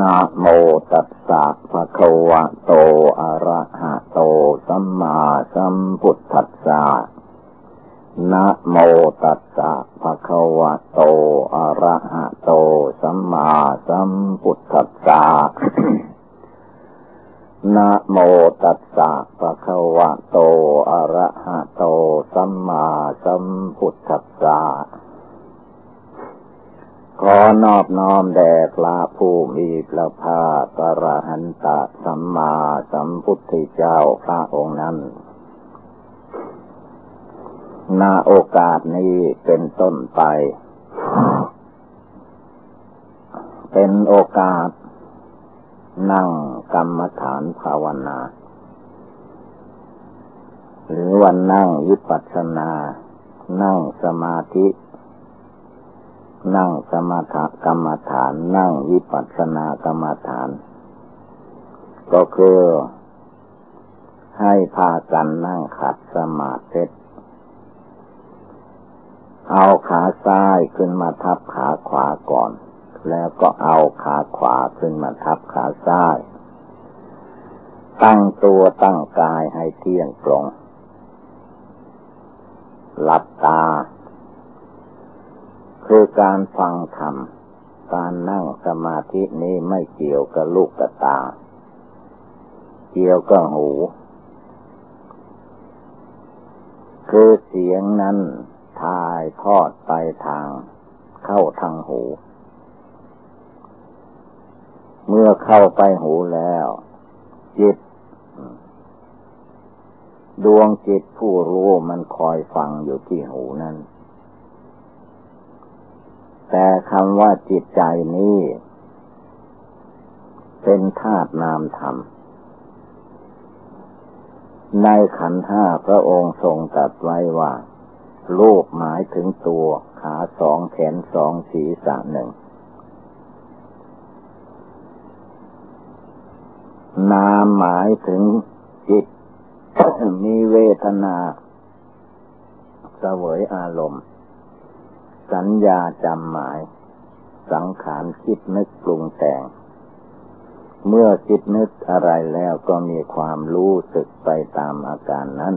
นะโมตัสสะภะคะวะโต อะระหะโต สัมมาสัมพุทธัสสะนะโมตัสสะภะคะวะโต อะระหะโต สัมมาสัมพุทธัสสะนะโมตัสสะภะคะวะโต อะระหะโต สัมมาสัมพุทธัสสะ ขอนอบน้อมแด่พระผู้มีพระภาคกระหันตสัมมาสัมพุทธเจ้าพระองค์นั้นณโอกาสนี้เป็นต้นไป เป็นโอกาส นั่งกรรมฐานภาวนา หรือวันนั่งวิปัสสนา นั่งสมาธิ นั่งสมถกรรมฐาน นั่งวิปัสสนากรรมฐาน ก็คือให้พากันนั่งขัดสมาธิเอาขาซ้ายขึ้นมาทับขาขวาก่อน แล้วก็เอาขาขวาขึ้นมาทับขาซ้าย ตั้งตัวตั้งกายให้เที่ยงตรง หลับตา คือการฟังธรรม การนั่งสมาธินี้ไม่เกี่ยวกับลูกกับตา เกี่ยวกับหู คือเสียงนั้นทายทอดไปทาง เข้าทางหู เมื่อเข้าไปหูแล้ว จิต ดวงจิตผู้รู้มันคอยฟังอยู่ที่หูนั้น แต่คำว่าจิตใจนี้ เป็นธาตุนามธรรม ในขันห้าพระองค์ทรงตรัสไว้ว่ารูปหมายถึงตัวขาสองแขนสองศีรษะหนึ่ง นามหมายถึงจิต มีเวทนาเสวยอารมณ์ สัญญาจำหมาย สังขารคิดนึกปรุงแต่ง เมื่อคิดนึกอะไรแล้วก็มีความรู้สึกไปตามอาการนั้น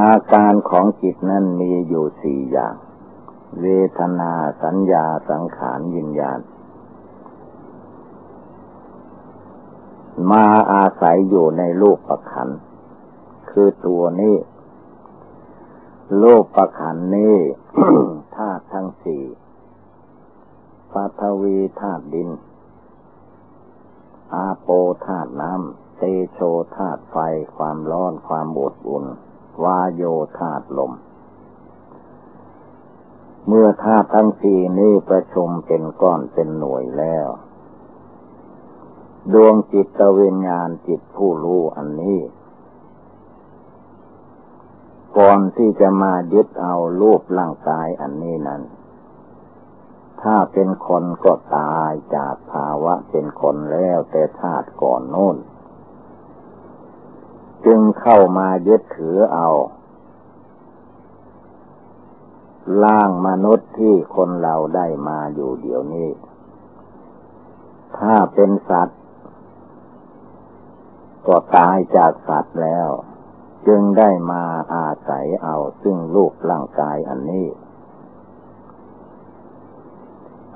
อาการของจิตนั้นมีอยู่สี่อย่าง เวทนาสัญญาสังขารยิญญาณมาอาศัยอยู่ในรูปประขันคือตัวนี้ โลกประขันนี้ธาตุทั้งสี่ปฐวีธาตุดิน อาโปธาตุน้ำ เตโชธาตุไฟ ความร้อนความอดอุ่น วาโยธาตุลม เมื่อธาตุทั้งสี่นี้ประชุมเป็นก้อนเป็นหน่วยแล้ว ดวงจิตวิญญาณจิตผู้รู้อันนี้ ก่อนที่จะมายึดเอารูปร่างกายอันนี้นั้น ถ้าเป็นคนก็ตายจากภาวะเป็นคนแล้วแต่ธาตุก่อนโน้น จึงเข้ามายึดถือเอาล่างมนุษย์ที่คนเราได้มาอยู่เดี๋ยวนี้ ถ้าเป็นสัตว์ ก็ตายจากสัตว์แล้ว จึงได้มาอาศัยเอาซึ่งรูปร่างกายอันนี้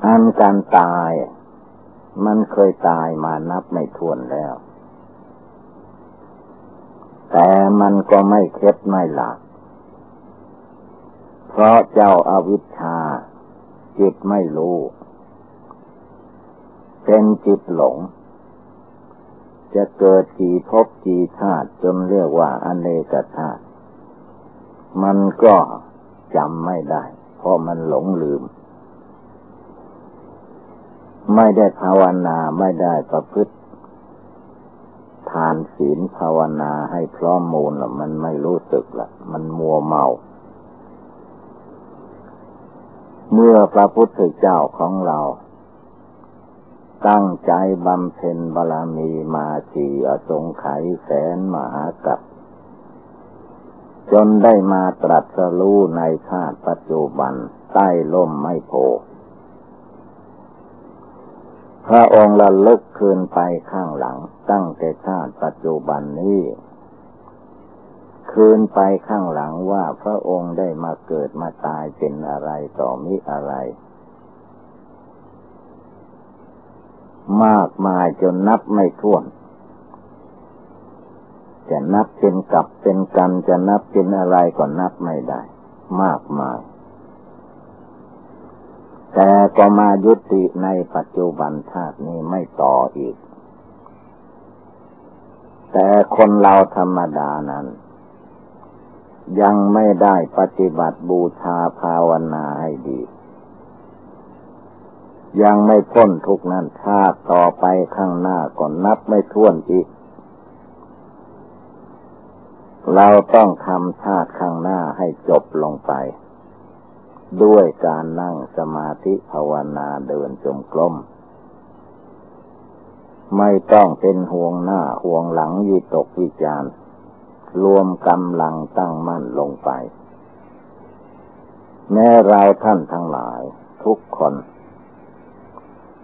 อันการตาย มันเคยตายมานับไม่ถ้วนแล้ว แต่มันก็ไม่เคล็ดไม่หลัก เพราะเจ้าอาวิชชา จิตไม่รู้ เป็นจิตหลง จะเกิดกี่ภพกี่ชาติจนเรียกว่าอเนกชาติ มันก็จำไม่ได้ เพราะมันหลงลืม ไม่ได้ภาวนาไม่ได้ประพฤติ ทานศีลภาวนาให้พร้อมมูลละมันไม่รู้สึกละมันมัวเมาเมื่อพระพุทธเจ้าของเรา ตั้งใจบำเพ็ญบารมีมาสีอสงไขยแสนมหากัปจนได้มาตรัสรู้ในชาติปัจจุบันใต้ล่มไม่โพพระองค์ละลึกคืนไปข้างหลัง ตั้งแต่ชาติปัจจุบันนี้ คืนไปข้างหลังว่าพระองค์ได้มาเกิดมาตายเป็นอะไรต่อมิอะไร มากมายจนนับไม่ถ้วน จะนับเป็นกับเป็นกันจะนับเป็นอะไรก็นับไม่ได้ มากมาย แต่ก็มายุติในปัจจุบันชาตินี้ไม่ต่ออีก แต่คนเราธรรมดานั้น ยังไม่ได้ปฏิบัติบูชาภาวนาให้ดี ยังไม่พ้นทุกนั้นชาติต่อไปข้างหน้าก็นับไม่ถ้วนอีก เราต้องทำชาติข้างหน้าให้จบลงไป ด้วยการนั่งสมาธิภาวนาเดินจมกลมไม่ต้องเป็นห่วงหน้าห่วงหลังยิตกวิจารรวมกำลังตั้งมั่นลงไป แม้เราท่านทั้งหลาย ทุกคน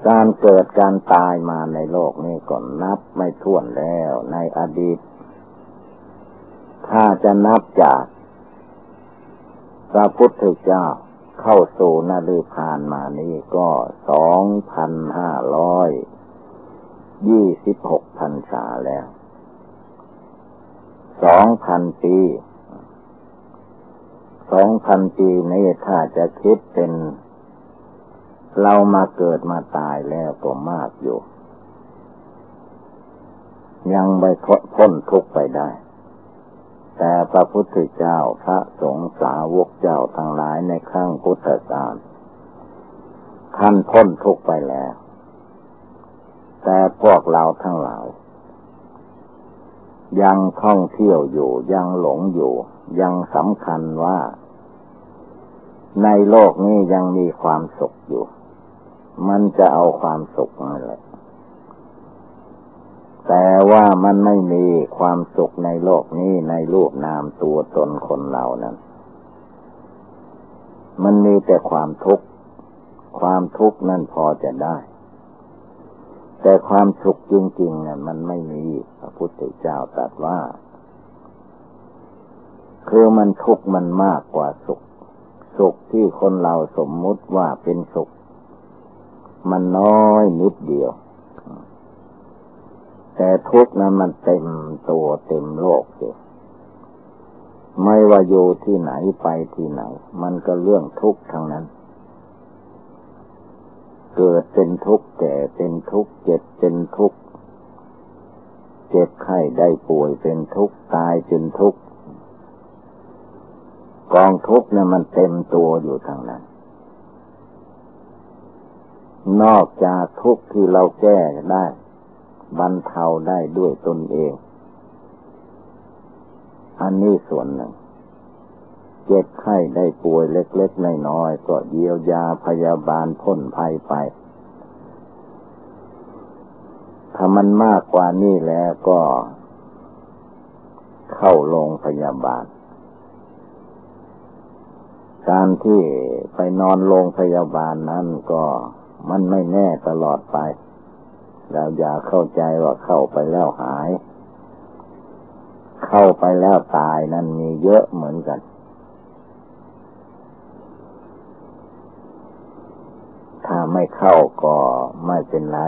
การเกิดการตายมาในโลกนี้ก่อนนับไม่ถ้วนแล้วในอดีต ถ้าจะนับจากพระพุทธเจ้าเข้าสู่นาฤพานมานี้ก็สองพันห้าร้อยยี่สิบหกพันษาแล้วสองพันปีสองพันปีนี้ถ้าจะคิดเป็น เรามาเกิดมาตายแล้วก็มากอยู่ ยังไม่พ้นทุกไปได้ แต่พระพุทธเจ้าพระสงฆ์สาวกเจ้าทั้งหลายในครั้งพุทธกาลท่านพ้นทุกไปแล้ว แต่พวกเราทั้งหลายยังท่องเที่ยวอยู่ยังหลงอยู่ ยังสำคัญว่า ในโลกนี้ยังมีความสุขอยู่ มันจะเอาความสุขนั่นแหละ แต่ว่ามันไม่มีความสุขในโลกนี้ในรูปนามตัวตนคนเรานั้น มันมีแต่ความทุกข์ ความทุกข์นั่นพอจะได้ แต่ความสุขจริงๆนั้นมันไม่มี พระพุทธเจ้าตรัสว่า คือมันทุกข์มันมากกว่าสุข สุขที่คนเราสมมุติว่าเป็นสุข มันน้อยนิดเดียว แต่ทุกข์นั้นมันเต็มตัวเต็มโลกเลยไม่ว่าอยู่ที่ไหนไปที่ไหน มันก็เรื่องทุกข์ทั้งนั้น เกิดเป็นทุกข์แก่เป็นทุกข์เจ็บเป็นทุกข์เจ็บไข้ได้ป่วยเป็นทุกข์ตายเป็นทุกข์กองทุกข์เนี่ยมันเต็มตัวอยู่ทางนั้น นอกจากทุกข์ที่เราแก้ได้บรรเทาได้ด้วยตนเอง อันนี้ส่วนหนึ่ง เจ็บไข้ได้ป่วยเล็กๆน้อยๆก็เยียวยาพยาบาลพ้นภัยไป ถ้ามันมากกว่านี้แล้วก็ เข้าโรงพยาบาล การที่ไปนอนโรงพยาบาลนั้นก็ มันไม่แน่ตลอดไป เราอย่าเข้าใจว่าเข้าไปแล้วหาย เข้าไปแล้วตายนั้นมีเยอะเหมือนกัน ถ้าไม่เข้าก็ไม่เป็นไร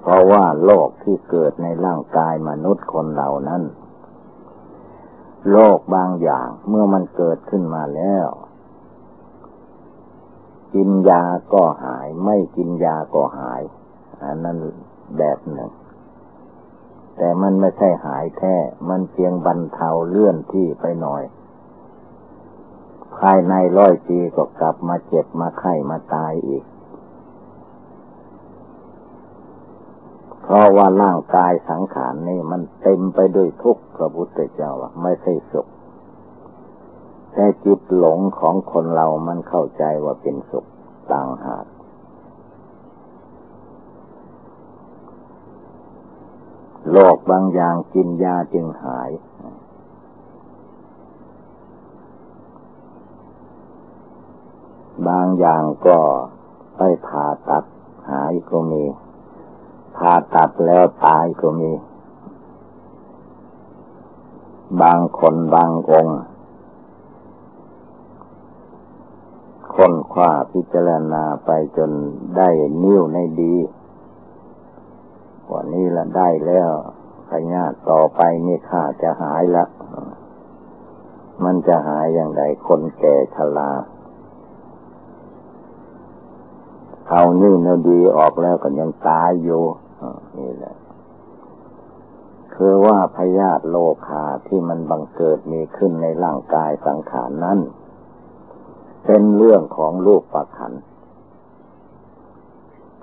เพราะว่าโรคที่เกิดในร่างกายมนุษย์คนเหล่านั้นโรคบางอย่างเมื่อมันเกิดขึ้นมาแล้ว กินยาก็หาย ไม่กินยาก็หาย อันนั้นแบบหนึ่ง แต่มันไม่ใช่หายแท้ มันเพียงบรรเทาเลื่อนที่ไปหน่อย ภายในร้อยปีก็กลับมาเจ็บมาไข้มาตายอีก เพราะว่าร่างกายสังขารนี่มันเต็มไปด้วยทุกข์พระพุทธเจ้าไม่ใช่สุข แต่จิตหลงของคนเรามันเข้าใจว่าเป็นสุขต่างหากโรคบางอย่างกินยาจึงหาย บางอย่างก็ไปผ่าตัดหายก็มีผ่าตัดแล้วตายก็มี บางคนบางองค์ ค้นคว้าพิจารณาไปจนได้นิ้วในดีวันนี้ละได้แล้วพญาต่อไปนี่ข้าจะหายละ มันจะหายอย่างไรคนแก่ชราเอานิ้วในดีออกแล้วก็ยังตายอยู่นี่แหละคือว่าพยาธิโลคาที่มันบังเกิดมีขึ้นในร่างกายสังขารนั้น เป็นเรื่องของลูกประขัน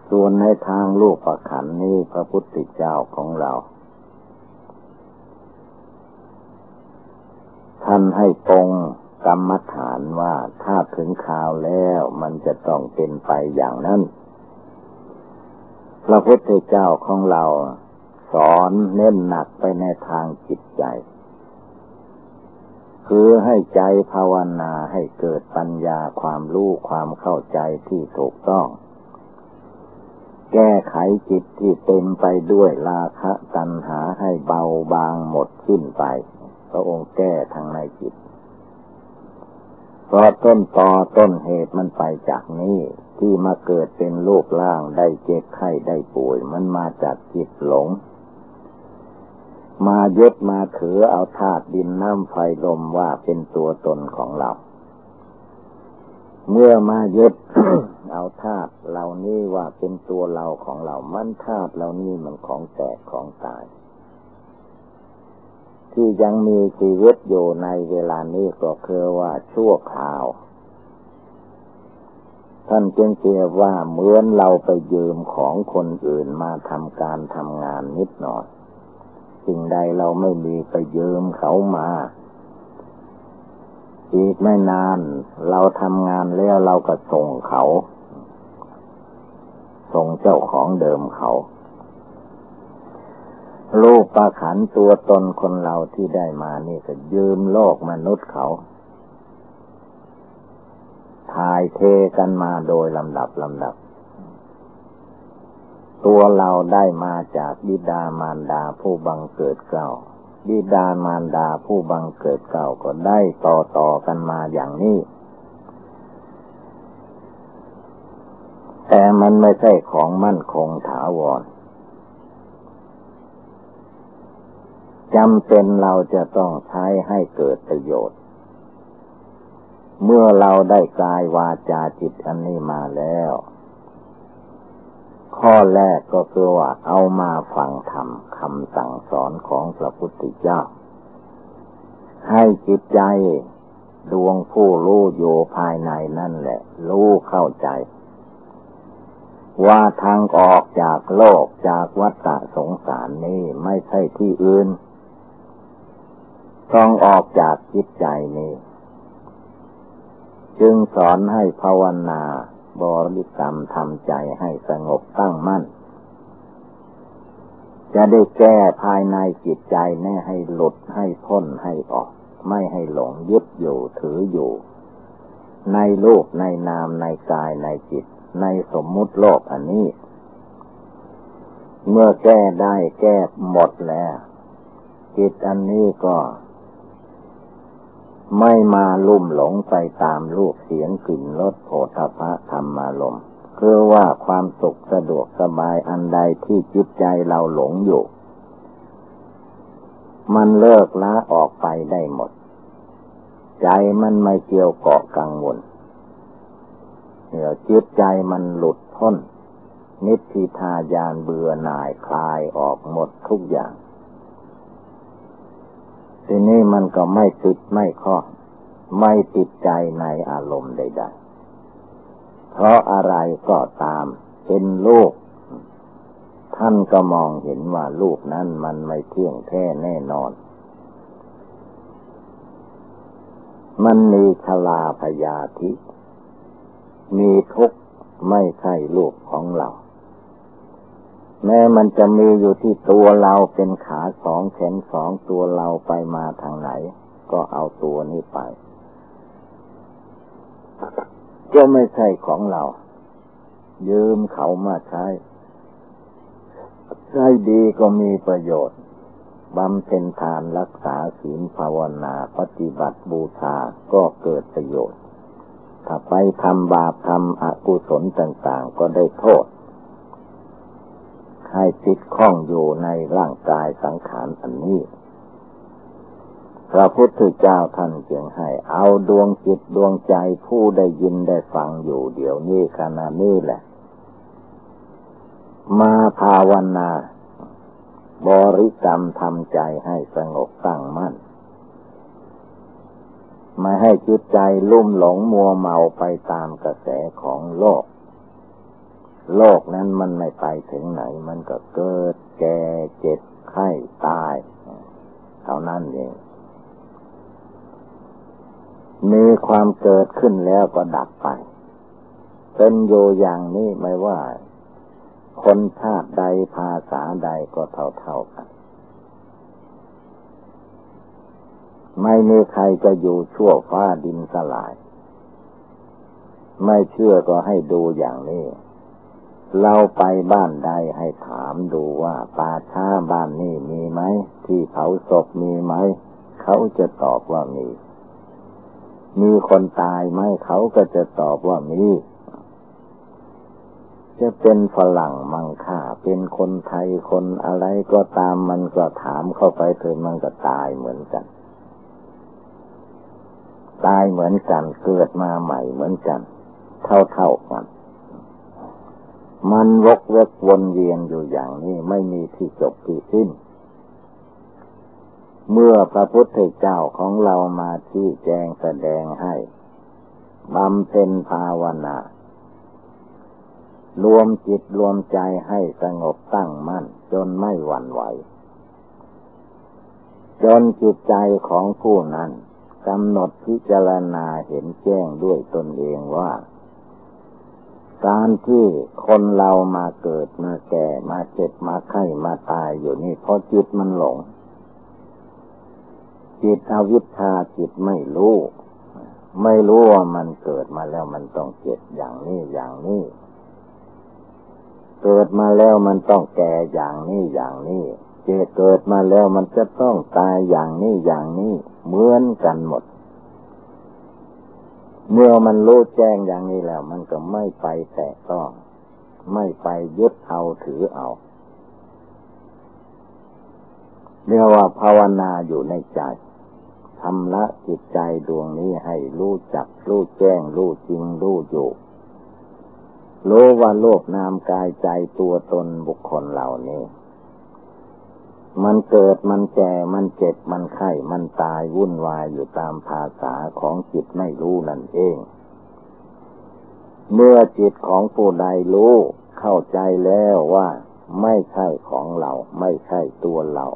ส่วนในทางลูกประขันนี้พระพุทธเจ้าของเรา ท่านให้ตรงกรรมฐานว่าถ้าถึงคราวแล้วมันจะต้องเป็นไปอย่างนั้น พระพุทธเจ้าของเราสอนเน้นหนักไปในทางจิตใจ คือให้ใจภาวนาให้เกิดปัญญาความรู้ความเข้าใจที่ถูกต้อง แก้ไขจิตที่เต็มไปด้วยราคะตัณหาให้เบาบางหมดสิ้นไป พระองค์แก้ทางในจิตเพราะต้นตอต้นเหตุมันไปจากนี้ที่มาเกิดเป็นโรคล่างได้เจ็บไข้ได้ป่วย มันมาจากจิตหลง มายึดมาถือเอาธาตุดินน้ำไฟลมว่าเป็นตัวตนของเรา เมื่อมายึดเอาธาตุเหล่านี้ว่าเป็นตัวเราของเรา มันธาตุเหล่านี้มันของแตกของตาย ที่ยังมีชีวิตอยู่ในเวลานี้ก็คือว่าชั่วคราวท่านจึงเรียกว่าเหมือนเราไปยืมของคนอื่นมาทำการทำงานนิดหน่อย สิ่งใดเราไม่มีไปยืมเขามา อีกไม่นาน เราทำงานแล้วเราก็ส่งเขา ส่งเจ้าของเดิมเขาลูกประขันตัวตนคนเราที่ได้มานี่ก็ยืมโลกมนุษย์เขาทายเทกันมาโดยลำดับลำดับ ตัวเราได้มาจากบิดามารดาผู้บังเกิดเก่าบิดามารดาผู้บังเกิดเก่าก็ได้ต่อต่อกันมาอย่างนี้ แต่มันไม่ใช่ของมั่นคงถาวรจำเป็นเราจะต้องใช้ให้เกิดประโยชน์ เมื่อเราได้กายวาจาจิตอันนี้มาแล้ว ข้อแรกก็คือว่าเอามาฟังธรรมคำสั่งสอนของพระพุทธเจ้า ให้จิตใจดวงผู้รู้อยู่ภายในนั่นแหละ รู้เข้าใจ ว่าทางออกจากโลกจากวัฏสงสารนี้ไม่ใช่ที่อื่น ต้องออกจากจิตใจนี้ จึงสอนให้ภาวนา บริกรรมทำใจให้สงบตั้งมั่น จะได้แก้ภายในจิตใจแน่ให้หลุดให้พ้นให้ออก ไม่ให้หลงยึดอยู่ถืออยู่ ในโลกในนามในกายในจิต ในสมมุติโลกอันนี้ เมื่อแก้ได้แก้หมดแล้ว จิตอันนี้ก็ ไม่มาลุ่มหลงไปตามรูปเสียงกลิ่นรสโผฏฐะธรรมารมคือว่าความสุขสะดวกสบายอันใดที่จิตใจเราหลงอยู่ มันเลิกละออกไปได้หมด ใจมันไม่เกี่ยวเกาะกังวลเดี๋ยวจิตใจมันหลุดพ้น นิพพิทายานเบื่อหน่ายคลายออกหมดทุกอย่าง ทีนี้มันก็ไม่ติดไม่ข้อไม่ติดใจในอารมณ์ใดๆ เพราะอะไรก็ตาม เป็นลูก ท่านก็มองเห็นว่าลูกนั้นมันไม่เที่ยงแท้แน่นอน มันมีชลาพยาธิ มีทุกข์ไม่ใช่ลูกของเรา แม้มันจะมีอยู่ที่ตัวเราเป็นขาสองแขนสองตัวเราไปมาทางไหน ก็เอาตัวนี้ไป ก็ไม่ใช่ของเรา ยืมเขามาใช้ได้ดีก็มีประโยชน์บำเพ็ญทานรักษาศีลภาวนา ปฏิบัติบูชาก็เกิดประโยชน์ ถ้าไปทำบาปทำอกุศลต่าง ๆ ก็ได้โทษ ให้ติดข้องอยู่ในร่างกายสังขารอันนี้ พระพุทธเจ้าท่านจึงให้เอาดวงจิตดวงใจผู้ได้ยินได้ฟังอยู่เดี๋ยวนี้ขณะนี้แหละ มาภาวนาบริกรรมทำใจให้สงบตั้งมั่นไม่ให้จิตใจลุ่มหลงมัวเมาไปตามกระแสของโลก โลกนั้นมันไม่ไปถึงไหน มันก็เกิดแก่เจ็บไข้ตาย เท่านั้นเอง มีความเกิดขึ้นแล้วก็ดับไป เป็นโยอย่างนี้ไม่ว่า คนชาติใดภาษาใดก็เท่าเท่ากัน ไม่มีใครจะอยู่ชั่วฟ้าดินสลาย ไม่เชื่อก็ให้ดูอย่างนี้ เราไปบ้านใดให้ถามดูว่าป่าช้าบ้านนี้มีไหม ที่เผาศพมีไหม เขาจะตอบว่ามี มีคนตายไหมเขาก็จะตอบว่ามี จะเป็นฝรั่งมังค่าเป็นคนไทยคนอะไรก็ตามมันก็ถามเข้าไปเถอะมันก็ตายเหมือนกัน ตายเหมือนกันเกิดมาใหม่เหมือนกัน เท่าเท่ากัน มันวกเวกวนเวียนอยู่อย่างนี้ไม่มีที่จบที่สิ้น เมื่อพระพุทธเจ้าของเรามาที่แจงแสดงให้บำเพ็ญภาวนา รวมจิตรวมใจให้สงบตั้งมั่น จนไม่หวั่นไหว จนจิตใจของผู้นั้นกำหนดพิจารณาเห็นแจ้งด้วยตนเองว่า การที่คนเรามาเกิดมาแก่มาเจ็บมาไข้มาตายอยู่นี่เพราะจิตมันหลง จิตอวิชชาจิตไม่รู้ ไม่รู้ว่ามันเกิดมาแล้วมันต้องเจ็บอย่างนี้อย่างนี้ เกิดมาแล้วมันต้องแก่อย่างนี้อย่างนี้เจเกิดมาแล้วมันจะต้องตายอย่างนี้อย่างนี้เหมือนกันหมด เมื่อมันรู้แจ้งอย่างนี้แล้ว มันก็ไม่ไปแตะต้อง ไม่ไปยึดเอาถือเอาเรียกว่าภาวนาอยู่ในใจทำละจิตใจดวงนี้ให้รู้จักรู้แจ้งรู้จริงรู้อยู่รู้ว่าโลกนามกายใจตัวตนบุคคลเหล่านี้ มันเกิดมันแก่ มันเจ็บ มันไข้ มันตายวุ่นวายอยู่ตามภาษาของจิตไม่รู้นั่นเอง เมื่อจิตของผู้ใดรู้เข้าใจแล้วว่า ไม่ใช่ของเรา ไม่ใช่ตัวเรา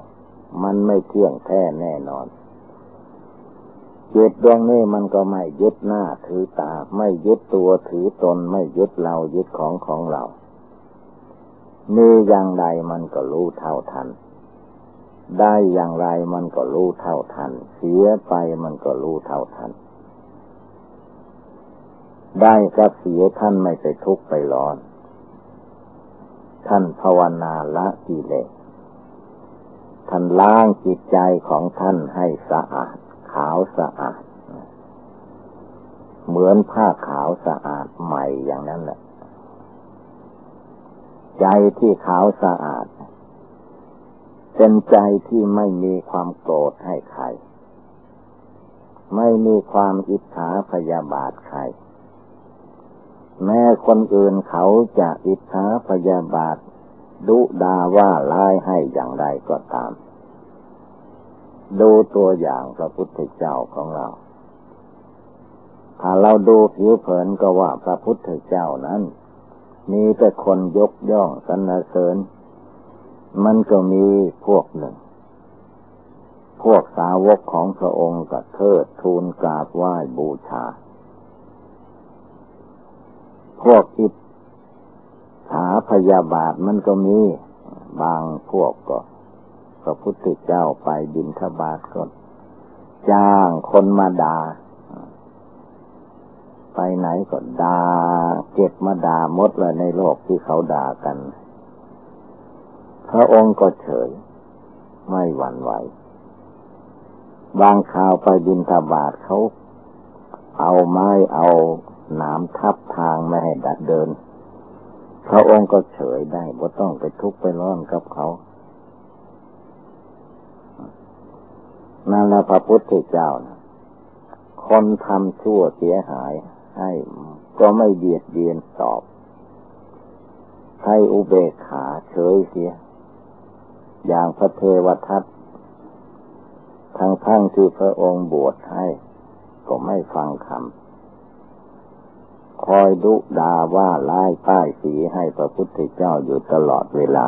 มันไม่เที่ยงแท้แน่นอนจิตดวงนี้มันก็ไม่ยึดหน้าถือตา ไม่ยึดตัวถือตน ไม่ยึดเรายึดของของเรามีอย่างใดมันก็รู้เท่าทัน ได้อย่างไรมันก็รู้เท่าทัน เสียไปมันก็รู้เท่าทัน ได้กับเสียท่านไม่ไปทุกข์ไปร้อน ท่านภาวนาละกิเลสท่านล้างจิตใจของท่านให้สะอาด ขาวสะอาด เหมือนผ้าขาวสะอาดใหม่อย่างนั้นแหละ ใจที่ขาวสะอาด เป็นใจที่ไม่มีความโกรธให้ใคร ไม่มีความอิจฉาพยาบาทใคร แม้คนอื่นเขาจะอิจฉาพยาบาท ดุดาว่าร้ายให้อย่างไรก็ตาม ดูตัวอย่างพระพุทธเจ้าของเรา ถ้าเราดูผิวเผินก็ว่าพระพุทธเจ้านั้น มีแต่คนยกย่องสรรเสริญ มันก็มีพวกหนึ่ง พวกสาวกของพระองค์ก็เทิดทูลกราบไหว้บูชา พวกอิจฉาพยาบาทมันก็มีบางพวกก็พระพุทธเจ้าไปบินทบาทก็จ้างคนมาดา่าไปไหนก็ดา่าเก็บมาด่าหมดเลยในโลกที่เขาด่ากัน พระองค์ก็เฉย ไม่หวั่นไหว บางคราวไปบินทบาทเขา เอาไม้เอาหนามทับทางไม่ให้ดัดเดิน พระองค์ก็เฉยได้บ่ต้องไปทุกข์ไปร้อนกับเขานั่นแหละพระพุทธเจ้านะคนทำชั่วเสียหายให้ก็ไม่เบียดเบียนตอบ ให้อุเบกขาเฉยเสีย อย่างพระเทวทัตทั้งทั้งที่พระองค์บวชให้ ก็ไม่ฟังคำคอยดุดาว่าไล่ป้ายสีให้พระพุทธเจ้าอยู่ตลอดเวลา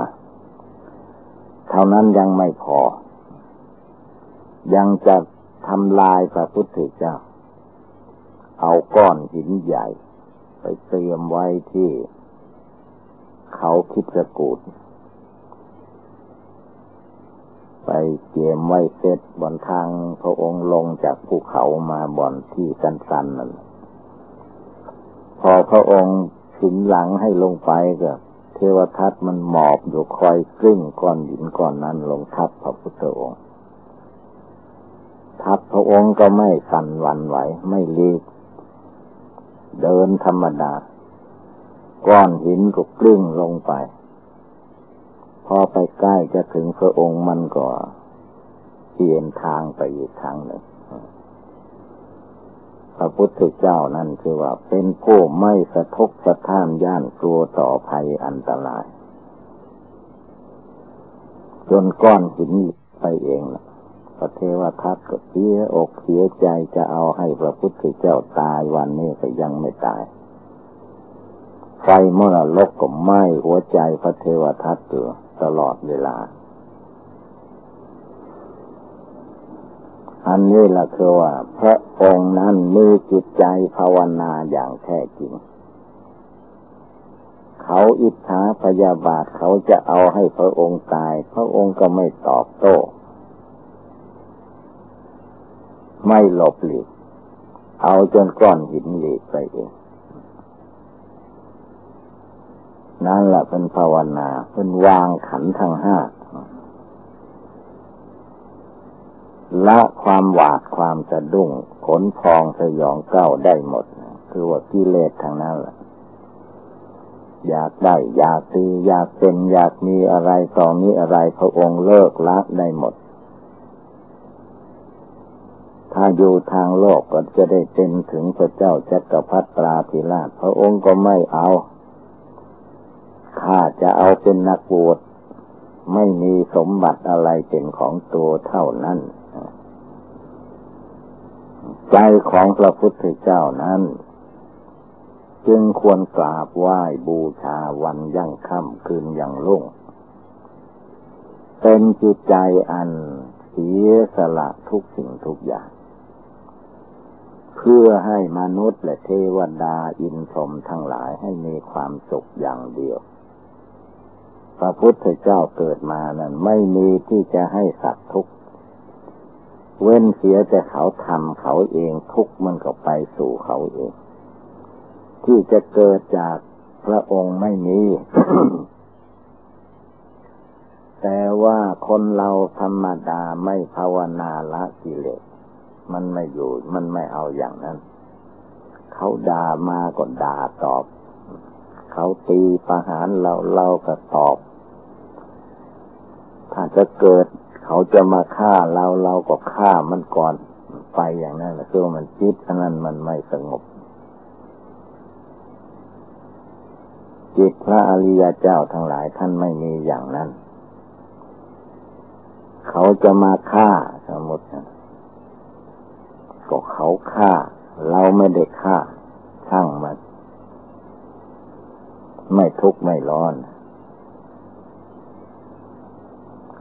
เท่านั้นยังไม่พอ ยังจะทำลายพระพุทธเจ้า เอาก้อนหินใหญ่ ไปเตรียมไว้ที่เขาคิดสกูด ไปเตรียมไว้เสร็จบนทางพระองค์ลงจากภูเขามาบอนที่สันๆนั่นพอพระองค์สินหลังให้ลงไปก็เทวทัตมันหมอบอยู่คอยกลิ้งก้อนหินก้อนนั้นลงทับพระพุทธองค์ ทับพระองค์ก็ไม่สั่นวันไหวไม่ลีก เดินธรรมดา ก้อนหินก็กลิ้งลงไป พอไปใกล้จะถึงพระองค์มันก็เปลี่ยนทางไปอีกทางหนึ่งพระพุทธเจ้านั่นคือว่า เป็นผู้ไม่สะทกสะท้านย่านกลัวต่อภัยอันตราย จนก้อนหินไปเองนะพระเทวทัตก็เสียอกเสียใจจะเอาให้พระพุทธเจ้าตายวันนี้ก็ยังไม่ตาย ไฟเมรลกก็ไหม้หัวใจพระเทวทัตตัว ตลอดเวลา อันนี้แหละคือว่า พระองค์นั้นมีจิตใจภาวนาอย่างแท้จริง เขาอิจฉาพยาบาทเขาจะเอาให้พระองค์ตาย พระองค์ก็ไม่ตอบโต้ ไม่หลบหลีกเอาจนก้อนหินหลีกไปเอง นั่นแหละเป็นภาวนาเป็นวางขันทั้งห้าละความหวาดความสะดุ้งขนพองสยองเก้าได้หมด คือว่ากิเลสทางนั้นแหละอยากได้ อยากตีอยากเป็น อยากมีอะไรต่อมีอะไรพระองค์เลิกละได้หมด ถ้าอยู่ทางโลกก็จะได้เป็นถึงพระเจ้าจักรพรรดิราธิราชพระองค์ก็ไม่เอา ข้าจะเอาเป็นนักบวชไม่มีสมบัติอะไรเป็นของตัวเท่านั้น ใจของพระพุทธเจ้านั้น จึงควรกราบไหว้บูชาวันยั่งค่ำคืนอย่างลุ่ง เป็นจิตใจอันเสียสละทุกสิ่งทุกอย่าง เพื่อให้มนุษย์และเทวดาอินทรมทั้งหลายให้มีความสุขอย่างเดียว ระพุทธเจ้าเกิดมานั้นไม่มีที่จะให้สัตว์ทุกข์เว้นเสียแต่เขาทำเขาเองทุกมันก็ไปสู่เขาเอง ที่จะเกิดจากพระองค์ไม่มี แต่ว่าคนเราธรรมดาไม่ภาวนาละกิเลสมันไม่อยู่ มันไม่เอาอย่างนั้น เขาด่ามาก็ด่าตอบ เขาตีประหารเราเราก็ตอบ ถ้าจะเกิด เขาจะมาฆ่าเราเราก็ฆ่ามันก่อนไปอย่างนั้นแหละคือมันจิตอันนั้นมันไม่สงบ จิตพระอริยเจ้าทั้งหลายท่านไม่มีอย่างนั้น เขาจะมาฆ่าสมมติก็เขาฆ่า เราไม่ได้ฆ่าช่างมัน ไม่ทุกข์ไม่ร้อน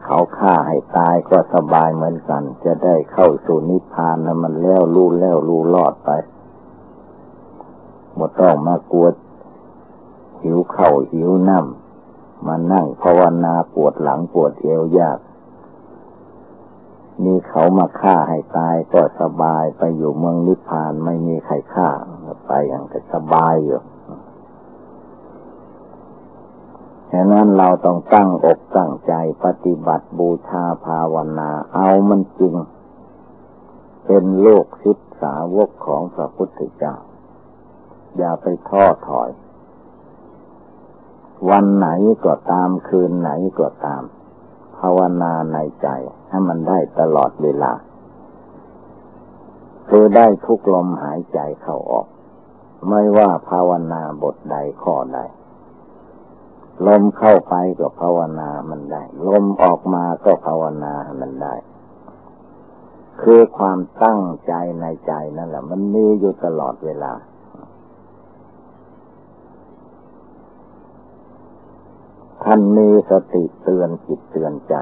เขาฆ่าให้ตายก็สบายเหมือนกัน จะได้เข้าสู่นิพพานนะมันแล้วรู้แล้วรู้รอดไปหมดต้องมากวด หิวเข่าหิวน้ำมานั่งภาวนาปวดหลังปวดเอวยากมีเขามาฆ่าให้ตายก็สบายไปอยู่เมืองนิพพานไม่มีใครฆ่าไปอย่างก็สบายอยู่ ฉะนั้นเราต้องตั้งอกตั้งใจปฏิบัติบูชาภาวนา เอามันจริง เป็นโลกศิษสาวกของพระพุทธเจ้า อย่าไปท้อถอย วันไหนก็ตามคืนไหนก็ตาม ภาวนาในใจ ให้มันได้ตลอดเวลาคือได้ทุกลมหายใจเข้าออก ไม่ว่าภาวนาบทใดข้อใด ลมเข้าไปก็ภาวนามันได้ ลมออกมาก็ภาวนามันได้ คือความตั้งใจในใจนั่นแหละ มันมีอยู่ตลอดเวลา ท่านมีสติเตือนจิตเตือนใจ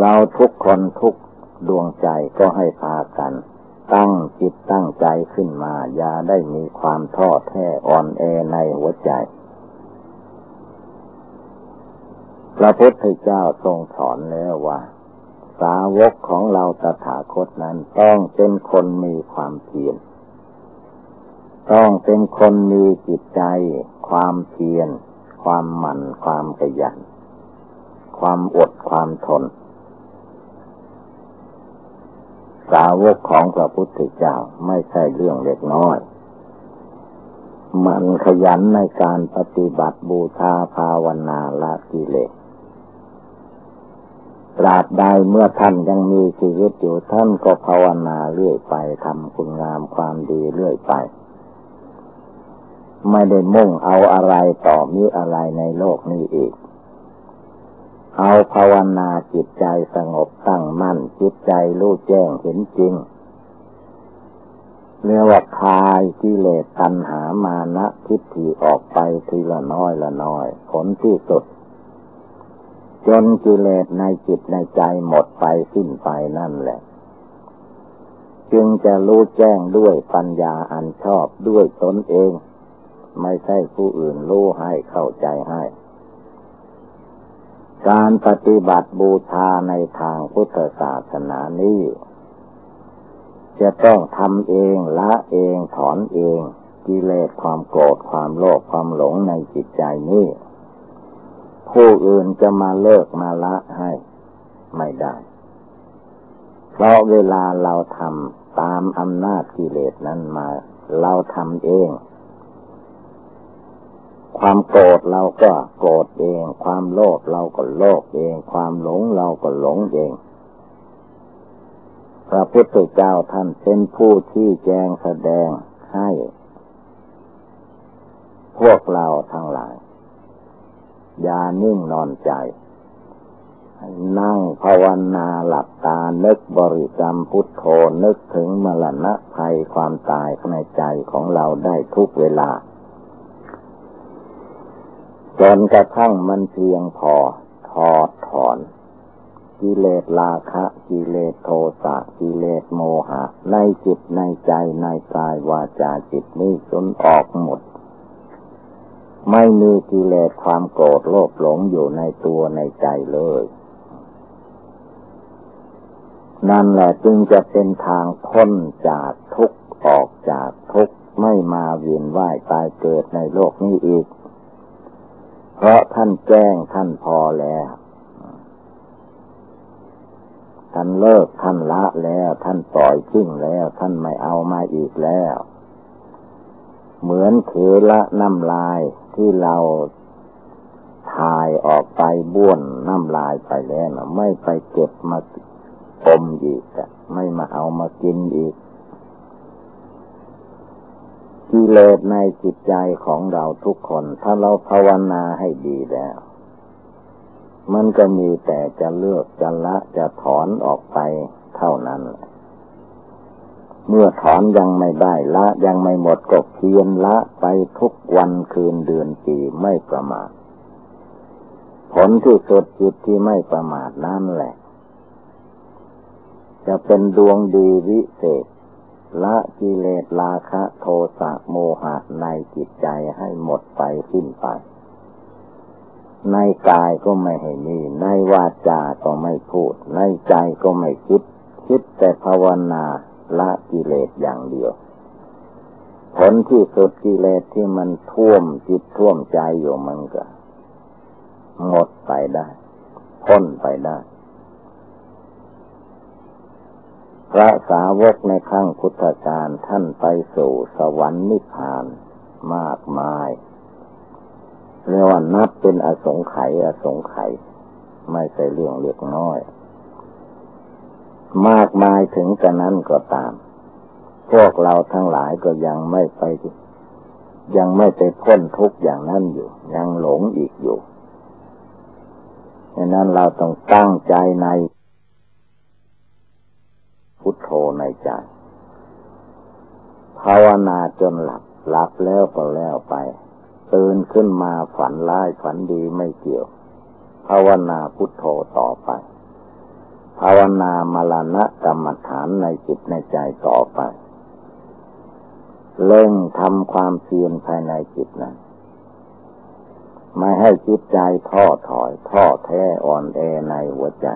เราทุกคนทุกดวงใจก็ให้พากัน ตั้งจิตตั้งใจขึ้นมา อย่าได้มีความท้อแท้อ่อนแอในหัวใจ พระพุทธเจ้าทรงสอนแล้วว่า สาวกของเราตถาคตนั้นต้องเป็นคนมีความเพียรต้องเป็นคนมีจิตใจ ความเพียรความหมั่นความขยัน ความอดความทน สาวกของพระพุทธเจ้าไม่ใช่เรื่องเล็กน้อยมันขยันในการปฏิบัติบูชาภาวนาละกิเลส ตราบใดเมื่อท่านยังมีชีวิตอยู่ท่านก็ภาวนาเรื่อยไปทำคุณงามความดีเรื่อยไป ไม่ได้มุ่งเอาอะไรต่อมีอะไรในโลกนี้อีก เอาภาวนาจิตใจสงบตั้งมั่นจิตใจรู้แจ้งเห็นจริงเรียกว่าคายกิเลสตัณหามานะทิฏฐิออกไปทีละน้อยละน้อย ผลที่สุด จนกิเลสในจิตในใจหมดไปสิ้นไปนั่นแหละ จึงจะรู้แจ้งด้วยปัญญาอันชอบด้วยตนเอง ไม่ใช่ผู้อื่นรู้ให้เข้าใจให้ การปฏิบัติบูชาในทางพุทธศาสนานี้จะต้องทำเองละเองถอนเองกิเลสความโกรธความโลภความหลงในจิตใจนี้ ผู้อื่นจะมาเลิกมาละให้ ไม่ได้ เพราะเวลาเราทำตามอำนาจกิเลสนั้นมา เราทำเอง ความโกรธเราก็โกรธเอง ความโลภเราก็โลภเอง ความหลงเราก็หลงเองพระพุทธเจ้าท่านเป็นผู้ที่แจงแสดงให้ พวกเราทั้งหลาย อย่านิ่งนอนใจ นั่งภาวนาหลับตา นึกบริกรรมพุทโธนึกถึงมรณะภัยความตายในใจของเราได้ทุกเวลา จนกระทั่งมันเพียงพอถอดถอนกิเลสราคะกิเลสโทสะกิเลสโมหะ ในจิตในใจในกายวาจาจิตนี้จนออกหมด ไม่มีกิเลสความโกรธโลภหลงอยู่ในตัวในใจเลย นั่นแหละจึงจะเป็นทางพ้นจากทุกข์ออกจากทุกข์ไม่มาเวียนว่ายตายเกิดในโลกนี้อีก เพราะท่านแจ้งท่านพอแล้ว ท่านเลิกท่านละแล้ว ท่านปล่อยทิ้งแล้ว ท่านไม่เอามาอีกแล้ว เหมือนเถละน้ำลายที่เราถ่ายออกไปบ้วนน้ำลายไปแล้วไม่ไปเก็บมาอมอีกไม่มาเอามากินอีกกิเลสในจิตใจของเราทุกคน ถ้าเราภาวนาให้ดีแล้ว มันก็มีแต่จะเลือกจะละจะถอนออกไปเท่านั้นแหละ เมื่อถอนยังไม่ได้ละยังไม่หมดก็เพียนละไปทุกวันคืนเดือนปีไม่ประมาทผลที่สุดจิตที่ไม่ประมาทนั่นแหละ จะเป็นดวงดีวิเศษละกิเลสราคะโทสะโมหะในจิตใจให้หมดไปสิ้นไป ในกายก็ไม่ให้มีในวาจาก็ไม่พูด ในใจก็ไม่คิด คิดแต่ภาวนา ละกิเลสอย่างเดียว ผลที่สุดกิเลสที่มันท่วมจิตท่วมใจอยู่มันก็หมดไปได้ พ้นไปได้ พระสาวกในขั้งพุทธการท่านไปสู่สวรรค์นิพพานมากมายเรียกว่านับเป็นอสงไขยอสงไขยไม่ใช่เรื่องเล็กน้อย มากมายถึงกระนั้นก็ตาม พวกเราทั้งหลายก็ยังไม่ไป ยังไม่ไปพ้นทุกอย่างนั้นอยู่ ยังหลงอีกอยู่ดังนั้นเราต้องตั้งใจในพุทโธในใจภาวนาจนหลับหลับแล้วก็แล้วไปตื่นขึ้นมาฝันร้ายฝันดีไม่เกี่ยว ภาวนาพุทโธต่อไป ภาวนามรณะกรรมฐานในจิตในใจต่อไปเล่งทำความเพียรภายในจิตนั้นไม่ให้จิตใจท้อถอยท้อแท้อ่อนแอในหัวใจ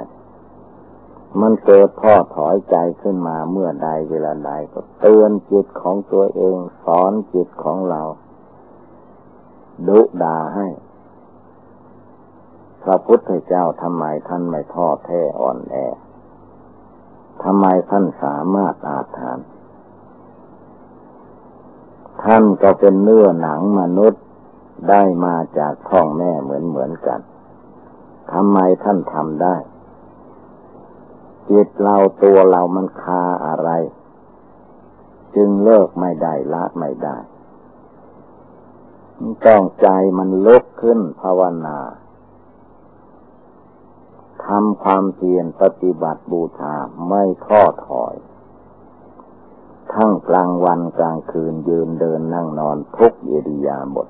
มันเกิดท้อถอยใจขึ้นมาเมื่อใดเวลาใดก็เตือนจิตของตัวเอง สอนจิตของเรา ดุดาให้ พระพุทธเจ้าทำไมท่านไม่ท้อแท้อ่อนแอทำไมท่านสามารถอาถานท่านก็เป็นเนื้อหนังมนุษย์ได้มาจากท้องแม่เหมือนเหมือนกันทำไมท่านทำได้จิตเราตัวเรามันคาอะไร จึงเลิกไม่ได้ละไม่ได้ ต้องใจมันลุกขึ้นภาวนา ทำความเพียรปฏิบัติบูชาไม่ท้อถอย ทั้งกลางวันกลางคืนยืนเดินนั่งนอนทุกอิริยาบถ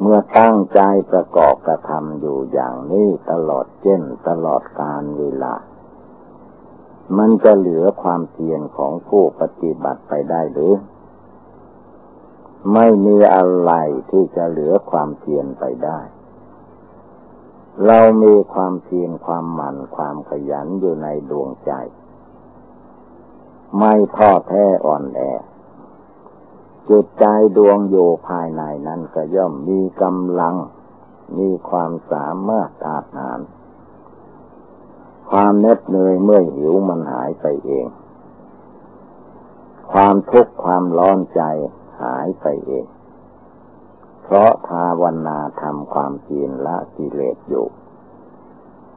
เมื่อตั้งใจประกอบกระทำอยู่อย่างนี้ตลอดเช่นตลอดการเวลา มันจะเหลือความเพียรของผู้ปฏิบัติไปได้หรือ ไม่มีอะไรที่จะเหลือความเพียรไปได้ เรามีความเพียรความหมั่นความขยันอยู่ในดวงใจ ไม่ท้อแท้อ่อนแอจิตใจดวงอยู่ภายในนั้นก็ย่อมมีกำลัง มีความสามารถอาหาร ความเน็ดเหนื่อยเมื่อหิวมันหายไปเอง ความทุกข์ความร้อนใจหายไปเอง เพราะภาวนาทำความเพียรละกิเลสอยู่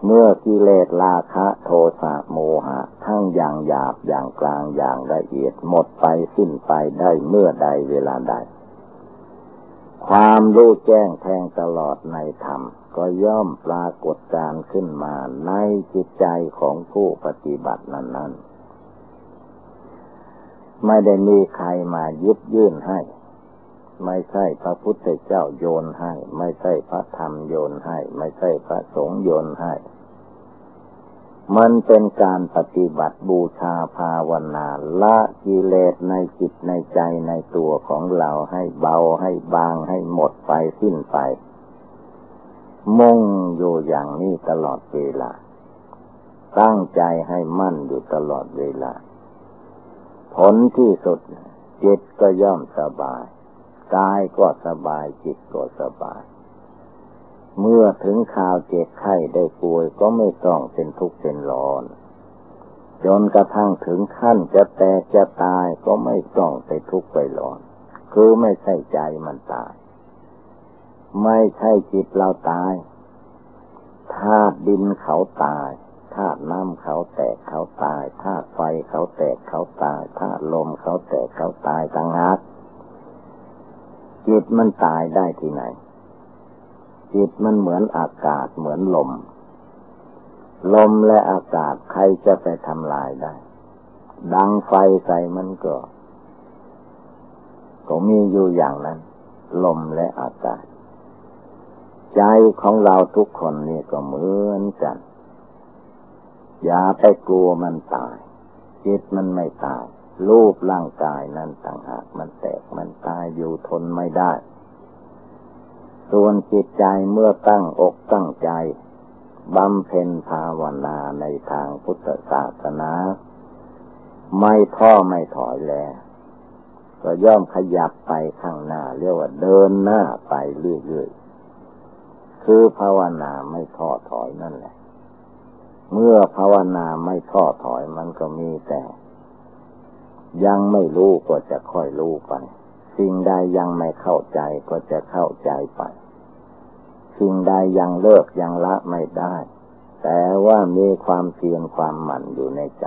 เมื่อกิเลสราคะโทสะโมหะ ทั้งอย่างหยาบอย่างกลางอย่างละเอียดหมดไปสิ้นไปได้เมื่อใดเวลาใด ความรู้แจ้งแทงตลอดในธรรม ก็ย่อมปรากฏการขึ้นมาในจิตใจของผู้ปฏิบัตินั้น ๆ ไม่ได้มีใครมายึดยื่นให้ ไม่ใช่พระพุทธเจ้าโยนให้ ไม่ใช่พระธรรมโยนให้ ไม่ใช่พระสงฆ์โยนให้ มันเป็นการปฏิบัติบูชาภาวนาละกิเลสในจิตในใจในตัวของเราให้เบาให้บางให้หมดไปสิ้นไป มุ่งอยู่อย่างนี้ตลอดเวลา ตั้งใจให้มั่นอยู่ตลอดเวลา ผลที่สุดจิตก็ย่อมสบาย กายก็สบายจิตก็สบาย เมื่อถึงข่าวเจ็บไข้ได้ป่วยก็ไม่ต้องเป็นทุกข์เป็นร้อนจนกระทั่งถึงขั้นจะแตกจะตายก็ไม่ต้องไปทุกข์ไปร้อน คือไม่ใช่ใจมันตาย ไม่ใช่จิตเราตายธาตุดินเขาตายธาตุน้ำเขาแตกเขาตายธาตุไฟเขาแตกเขาตายธาตุลมเขาแตกเขาตายต่างหาก จิตมันตายได้ที่ไหน จิตมันเหมือนอากาศเหมือนลม ลมและอากาศใครจะไปทำลายได้ ดังไฟใส่มันก็ ก็มีอยู่อย่างนั้น ลมและอากาศ ใจของเราทุกคนนี่ก็เหมือนกัน อย่าไปกลัวมันตาย จิตมันไม่ตาย รูปร่างกายนั้นต่างหากมันแตกมันตายอยู่ทนไม่ได้ ส่วนจิตใจเมื่อตั้งอกตั้งใจบำเพ็ญภาวนาในทางพุทธศาสนา ไม่ท้อไม่ถอยแล้วก็ย่อมขยับไปข้างหน้า เรียกว่าเดินหน้าไปเรื่อยๆคคือภาวนาไม่ท้อถอยนั่นแหละ เมื่อภาวนาไม่ท้อถอยมันก็มีแต่ ยังไม่รู้ก็จะค่อยรู้ไป สิ่งใดยังไม่เข้าใจก็จะเข้าใจไป สิ่งใดยังเลิกยังละไม่ได้ แต่ว่ามีความเพียรความหมั่นอยู่ในใจ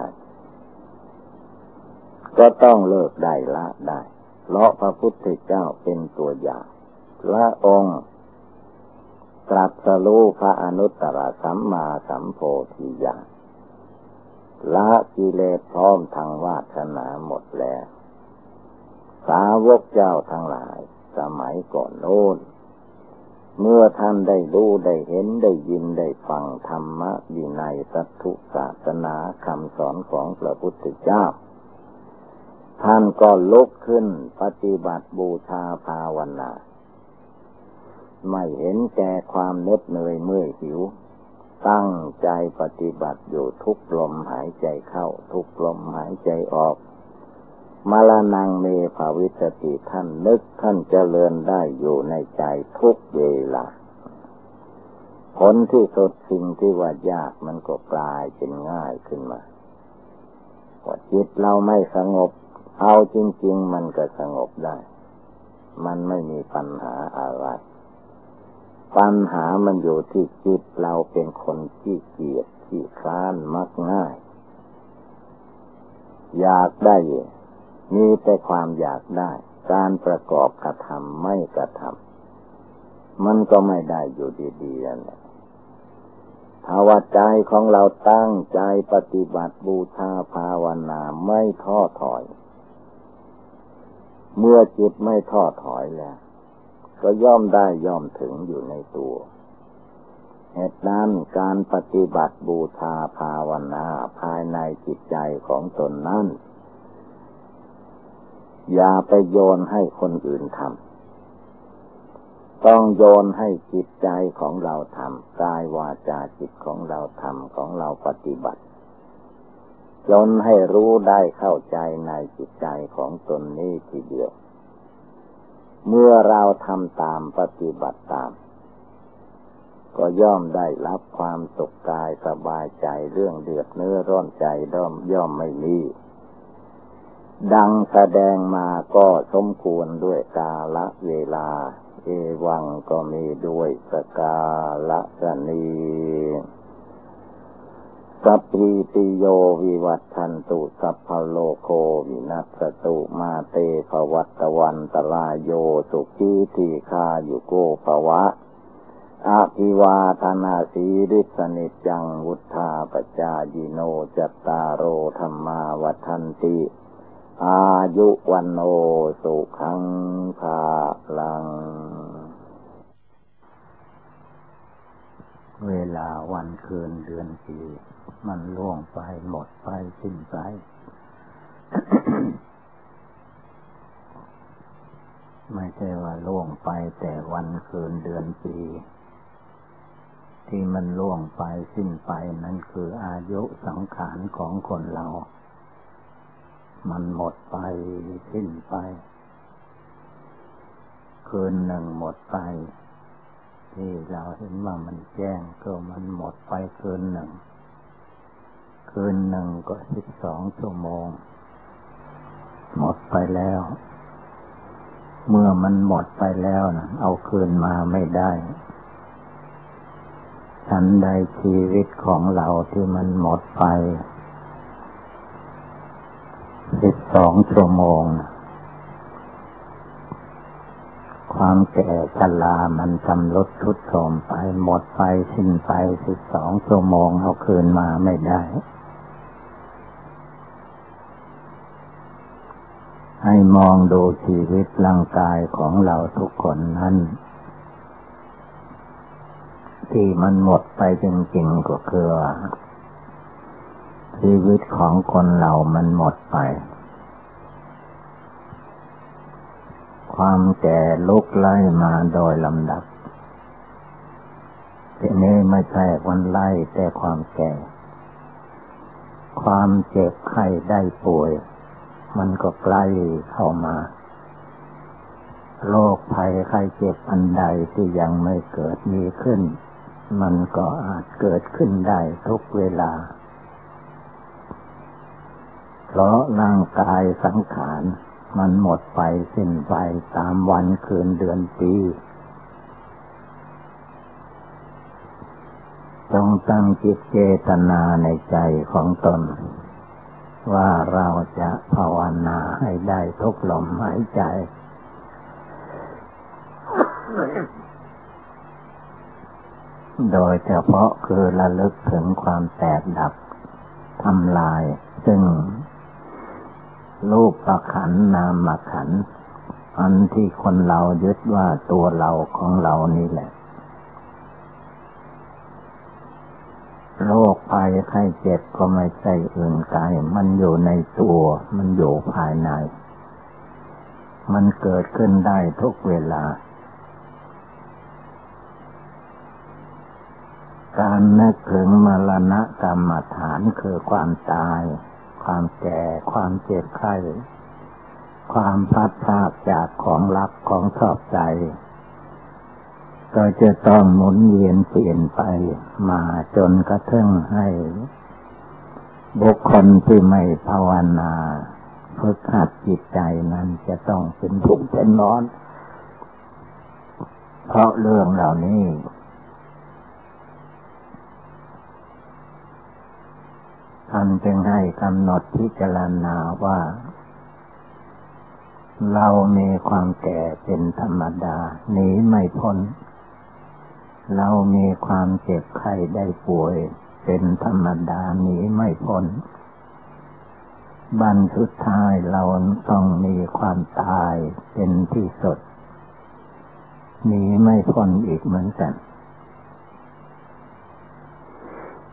ก็ต้องเลิกได้ละได้เพราะพระพุทธเจ้าเป็นตัวอย่างพระองค์ตรัสรู้พระอนุตตรสัมมาสัมโพธิญาณ ละกิเลสพร้อมทางวาสนาหมดแล้ว สาวกเจ้าทั้งหลาย สมัยก่อนโน้น เมื่อท่านได้รู้ได้เห็นได้ยินได้ฟังธรรมะวินัยสัตถุศาสนาคำสอนของพระพุทธเจ้า ท่านก็ลุกขึ้นปฏิบัติบูชาภาวนา ไม่เห็นแก่ความเน็ดเหนื่อยเมื่อยหิว ตั้งใจปฏิบัติอยู่ทุกลมหายใจเข้า ทุกลมหายใจออกมาลานังเมภาวิสติท่านนึกท่านเจริญได้อยู่ในใจทุกเวลาผลที่สุดสิ่งที่ว่ายากมันก็กลายเป็นง่ายขึ้นมาว่าจิตเราไม่สงบ เอาจริง ๆ มันก็สงบได้ มันไม่มีปัญหาอะไร ปัญหามันอยู่ที่จิตเราเป็นคนที่เกียจที่คร้านมักง่าย อยากได้ มีแต่ความอยากได้ การประกอบกระทำไม่กระทำมันก็ไม่ได้อยู่ดีๆนั่นแหละภาวะใจของเราตั้งใจปฏิบัติบูชาภาวนาไม่ท้อถอย เมื่อจิตไม่ท้อถอยแล้ว ก็ย่อมได้ย่อมถึงอยู่ในตัวเหตุนั้นการปฏิบัติบูชาภาวนาภายในจิตใจของตนนั้น อย่าไปโยนให้คนอื่นทำต้องโยนให้จิตใจของเราทำกายวาจาจิตของเราทำของเราปฏิบัติจนให้รู้ได้เข้าใจในจิตใจของตนนี้ทีเดียว เมื่อเราทำตามปฏิบัติตาม ก็ย่อมได้รับความสุขกายสบายใจเรื่องเดือดเนื้อร้อนใจย่อมย่อมไม่มีดังแสดงมาก็สมควรด้วยกาละเวลา เอวังก็มีด้วยสกาละสนี สัพพิติโยวิวัตทันตุสัพพโลโควินัสตุมาเตภวัตวันตรายโยสุขีทีคาอยู่โกภวะอาภิวาธนาสีริสนิจังวุธาปจายิโนจตารโรธรรมาวัันติ อายุวันโนสุขังภาลัง เวลาวันคืนเดือนปีมันล่วงไปหมดไปสิ้นไป ไม่ใช่ว่าล่วงไปแต่วันคืนเดือนปี ที่มันล่วงไปสิ้นไปนั่นคืออายุสังขารของคนเรา มันหมดไปสิ้นไป คืนหนึ่งหมดไป ที่เราเห็นว่ามันแจ้งก็มันหมดไปคืนหนึ่งคืนหนึ่งก็สิบสองชั่วโมง หมดไปแล้ว เมื่อมันหมดไปแล้วนะเอาคืนมาไม่ได้ฉันใดชีวิตของเราที่มันหมดไปสิบสองชั่วโมงนะ ความแก่ชรามันชำรุดทุดโทรมไปหมดไปสิ้นไปสิบสองชั่วโมงเอาคืนมาไม่ได้ ให้มองดูชีวิตร่างกายของเราทุกคนนั้น ที่มันหมดไปจริงๆก็คือชีวิตของคนเรามันหมดไป ความแก่ลุกไล่มาโดยลำดับ ทีนี้ไม่ใช่วันไล่แต่ความแก่ ความเจ็บไข้ได้ป่วย มันก็ใกล้เข้ามาโรคภัยไข้เจ็บอันใดที่ยังไม่เกิดมีขึ้น มันก็อาจเกิดขึ้นได้ทุกเวลา เพราะร่างกายสังขาร มันหมดไปสิ้นไปตามวันคืนเดือนปี จงตั้งจิตเจตนาในใจของตน ว่าเราจะภาวนาให้ได้ทุกลมหายใจ โดยเฉพาะคือระลึกถึงความแตกดับทำลาย ซึ่ง รูปประขันนามขันอันที่คนเรายึดว่าตัวเราของเรานี่แหละโรคภัยไข้เจ็บก็ไม่ใช่อื่นไกลมันอยู่ในตัว มันอยู่ภายใน มันเกิดขึ้นได้ทุกเวลา การนึกถึงมรณะกรรมฐานคือความตาย ความแก่ ความเจ็บไข้ ความพัดพลาดจากของรักของชอบใจ ก็จะต้องหมุนเวียนเปลี่ยนไปมาจนกระทั่งให้ บุคคลที่ไม่ภาวนาฝึกหัดจิตใจนั้นจะต้องเป็นทุกข์เป็นร้อน เพราะเรื่องเหล่านี้ ท่านจึงให้กำหนดพิจารณาว่า เรามีความแก่เป็นธรรมดาหนีไม่พ้น เรามีความเจ็บไข้ได้ป่วย เป็นธรรมดาหนีไม่พ้นบันสุดท้ายเราต้องมีความตายเป็นที่สุดหนีไม่พ้นอีกเหมือนกัน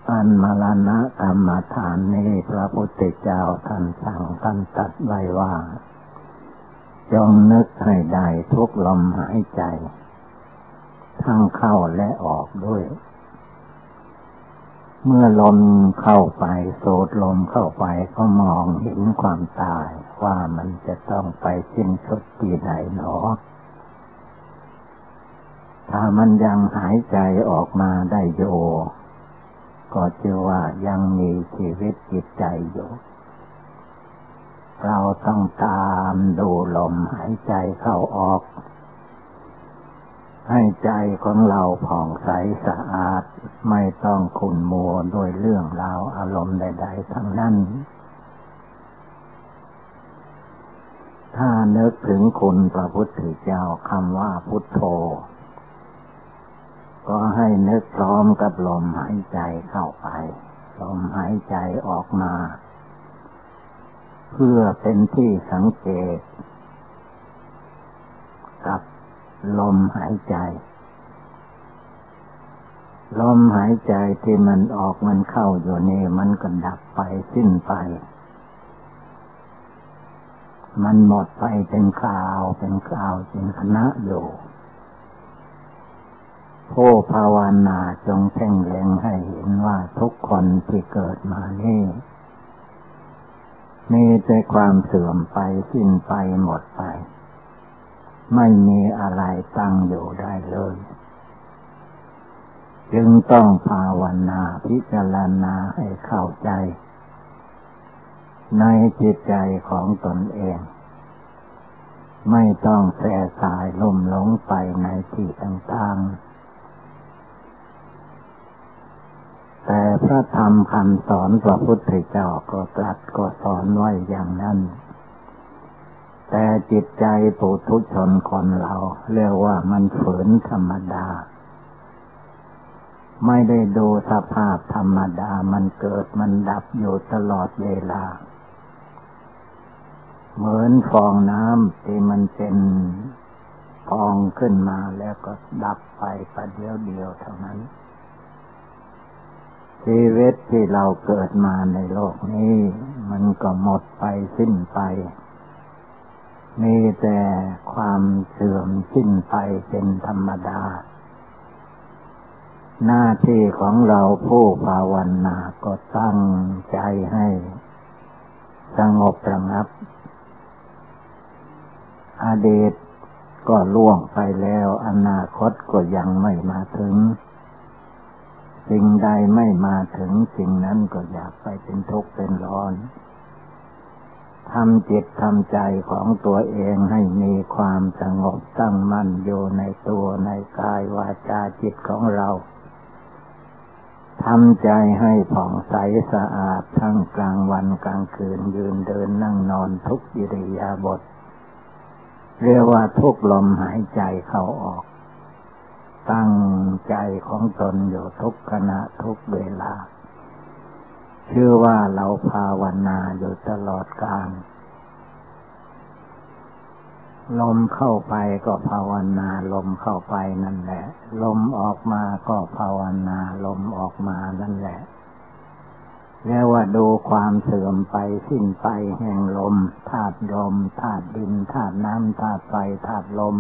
อันมรณะกรรมฐานนี้พระพุทธเจ้าท่านสั่งท่านตัดไว้ว่า จงนึกให้ได้ทุกลมหายใจ ทั้งเข้าและออกด้วย เมื่อลมเข้าไปโสดลมเข้าไปก็มองเห็นความตายว่ามันจะต้องไปสิ้นสุดที่ไหนหนอถ้ามันยังหายใจออกมาได้โย ก็จะว่ายังมีชีวิตจิตใจอยู่ เราต้องตามดูลมหายใจเข้าออก ให้ใจของเราผ่องใสสะอาด ไม่ต้องขุ่นมัวโดยเรื่องราวอารมณ์ใด ๆ ทั้งนั้น ถ้านึกถึงคุณพระพุทธเจ้าคำว่าพุทโธ ก็ให้นึกพร้อมกับลมหายใจเข้าไป ลมหายใจออกมา เพื่อเป็นที่สังเกต กับลมหายใจ ลมหายใจที่มันออกมันเข้าอยู่นี่มันก็ดับไปสิ้นไป มันหมดไปเป็นคราวเป็นคราวเป็นคณะอยู่ ผู้ภาวนาจงเพ่งเล็งให้เห็นว่าทุกคนที่เกิดมานี่มีแต่ความเสื่อมไปสิ้นไปหมดไป ไม่มีอะไรตั้งอยู่ได้เลย จึงต้องภาวนาพิจารณาให้เข้าใจ ในจิตใจของตนเอง ไม่ต้องแสสายลุ่มหลงไปในที่ต่างๆ แต่พระธรรมคำสอนพระพุทธเจ้าก็ตรัสก็สอนไว้อย่างนั้น แต่จิตใจปุถุชนคนเรา เรียกว่ามันฝืนธรรมดา ไม่ได้ดูสภาพธรรมดามันเกิดมันดับอยู่ตลอดเวลา เหมือนฟองน้ำที่มันเป็นฟองขึ้นมาแล้วก็ดับไปประเดียวเดียวเท่านั้น ชีวิตที่เราเกิดมาในโลกนี้ มันก็หมดไปสิ้นไป มีแต่ความเสื่อมสิ้นไปเป็นธรรมดา หน้าที่ของเราผู้ภาวนาก็ตั้งใจให้ สงบระงับ อดีตก็ล่วงไปแล้ว อนาคตก็ยังไม่มาถึง สิ่งใดไม่มาถึงสิ่งนั้นก็อยากไปเป็นทุกข์เป็นร้อนทำจิตทำใจของตัวเองให้มีความสงบตั้งมั่นอยู่ในตัวในกายวาจาจิตของเราทำใจให้ผ่องใสสะอาดทั้งกลางวันกลางคืนยืนเดินนั่งนอนทุกอิริยาบถเรียกว่าทุกลมหายใจเข้าออก ตั้งใจของตนอยู่ทุกขณะทุกเวลา ชื่อว่าเราภาวนาอยู่ตลอดกาลลมเข้าไปก็ภาวนา ลมเข้าไปนั่นแหละ ลมออกมาก็ภาวนา ลมออกมานั่นแหละเรียกว่าดูความเสื่อมไปสิ้นไปแห่งลมธาตุลมธาตุดินธาตุน้ำธาตุไฟธาตุลม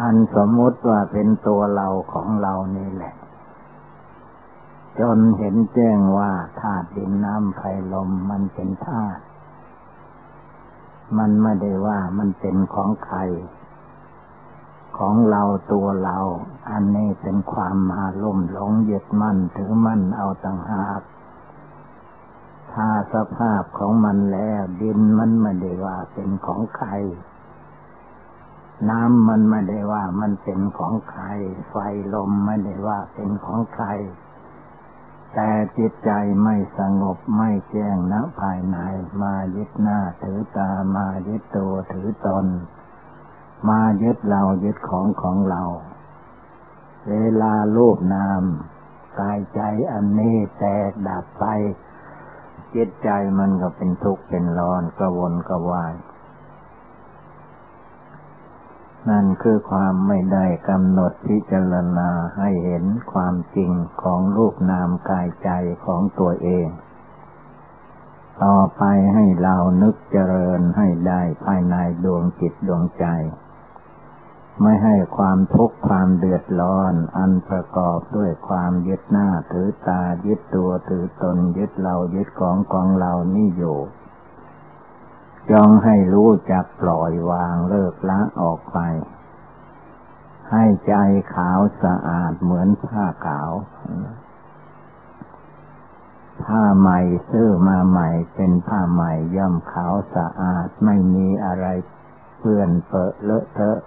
อันสมมติว่าเป็นตัวเราของเรานี่แหละ จนเห็นแจ้งว่าธาตุดินน้ำไฟลมมันเป็นธาตุมันไม่ได้ว่ามันเป็นของใคร ของเราตัวเรา อันนี้เป็นความมาลุ่มหลงยึดมั่นถือมั่นเอาต่างหากถ้าสภาพของมันแล้ว ดินมันไม่ได้ว่าเป็นของใคร น้ำมันไม่ได้ว่ามันเป็นของใคร ไฟลมไม่ได้ว่าเป็นของใคร แต่จิตใจไม่สงบไม่แจ้งณภายใน มายึดหน้าถือตามายึดตัวถือตน มายึดเรายึดของของเรา เวลาลูกนามกายใจอันนี้แตกดับไปจิตใจมันก็เป็นทุกข์เป็นร้อนกระวนกระวาย นั่นคือความไม่ได้กำหนดพิจารณาให้เห็นความจริงของรูปนามกายใจของตัวเอง ต่อไปให้เรานึกเจริญให้ได้ภายในดวงจิตดวงใจ ไม่ให้ความทุกข์ความเดือดร้อน อันประกอบด้วยความยึดหน้าถือตายึดตัวถือตนยึดเรายึดของของเรานี่อยู่ จงให้รู้จักปล่อยวางเลิกละออกไป ให้ใจขาวสะอาดเหมือนผ้าขาว ผ้าใหม่ซื้อมาใหม่เป็นผ้าใหม่ย่อมขาวสะอาดไม่มีอะไรเปื้อนเปอะเลอะเทอะ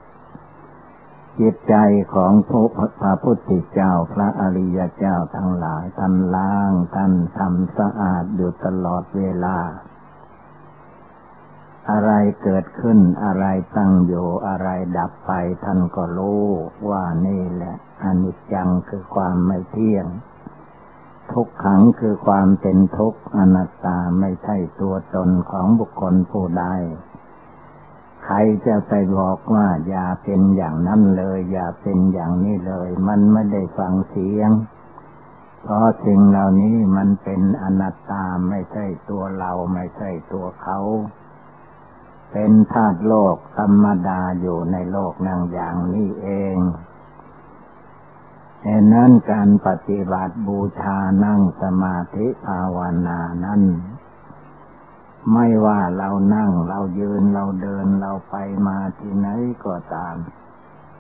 จิตใจของพระพุทธเจ้าพระอริยเจ้าทั้งหลายท่านล้างท่านทำสะอาดอยู่ตลอดเวลา อะไรเกิดขึ้นอะไรตั้งอยู่อะไรดับไปท่านก็รู้ว่านี่แหละอนิจจังคือความไม่เที่ยง ทุกขังคือความเป็นทุกข์อนัตตาไม่ใช่ตัวตนของบุคคลผู้ใดใครจะไปบอกว่าอย่าเป็นอย่างนั้นเลย อย่าเป็นอย่างนี้เลย มันไม่ได้ฟังเสียง เพราะสิ่งเหล่านี้มันเป็นอนัตตาไม่ใช่ตัวเราไม่ใช่ตัวเขา เป็นธาตุโลกธรรมดาอยู่ในโลกนั่งอย่างนี้เองเหตุนั้นการปฏิบัติบูชานั่งสมาธิภาวนานั้น ไม่ว่าเรานั่งเรายืนเราเดินเราไปมาที่ไหนก็ตาม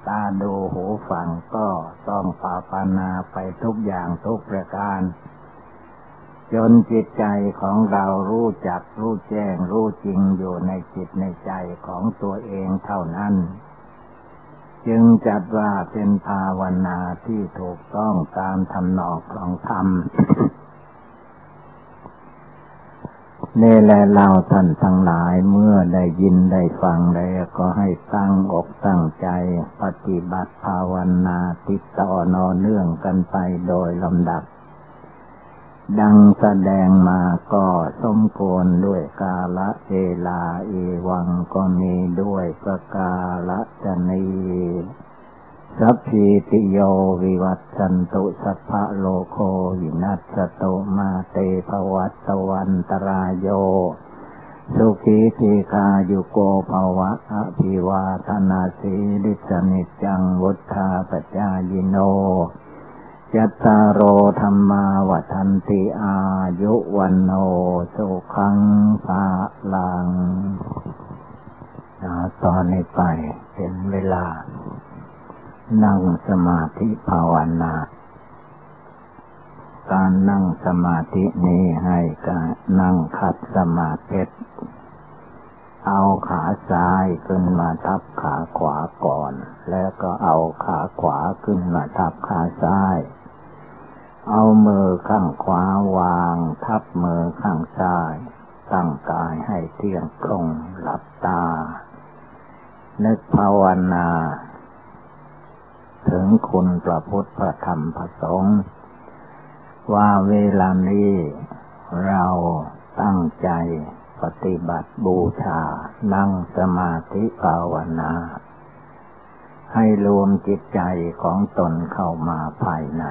ตาดูหูฟังก็ต้องภาวนาไปทุกอย่างทุกประการ จนจิตใจของเรารู้จักรู้แจ้งรู้จริงอยู่ในจิตในใจของตัวเองเท่านั้น จึงจัดว่าเป็นภาวนาที่ถูกต้องตามทำนองของธรรมนี่แหละเราท่านทั้งหลายเมื่อได้ยินได้ฟังแล้วก็ให้ตั้งอกตั้งใจ ปฏิบัติภาวนาติดต่อนอเนื่องกันไปโดยลำดับ ดังแสดงมาก็สมควรด้วยกาละเอลาเอวังก็มีด้วยประกาละจนีสัพพิติโยวิวัตสันตุสัพพะโลโควินัสโตมาเตภวัตวันตรายโย สุขีทีคายุโกภวะอภิวาธนาสีลิสนิจังวุธาปจายโน ยัตตารโอธรรมาวันติอายุวันโนสุขังภาลังตอนนี้ไปเป็นเวลา นั่งสมาธิภาวนา การนั่งสมาธินี้ให้การนั่งขัดสมาธิเอาขาซ้ายขึ้นมาทับขาขวาก่อน แล้วก็เอาขาขวาขึ้นมาทับขาซ้าย เอามือข้างขวาวาง ทับมือข้างซ้ายตั้งกายให้เที่ยงตรงหลับตา นึกภาวนา ถึงคุณพระพุทธพระธรรมพระสงฆ์ว่าเวลานี้เราตั้งใจปฏิบัติบูชา นั่งสมาธิภาวนา ให้รวมจิตใจของตนเข้ามาภายใน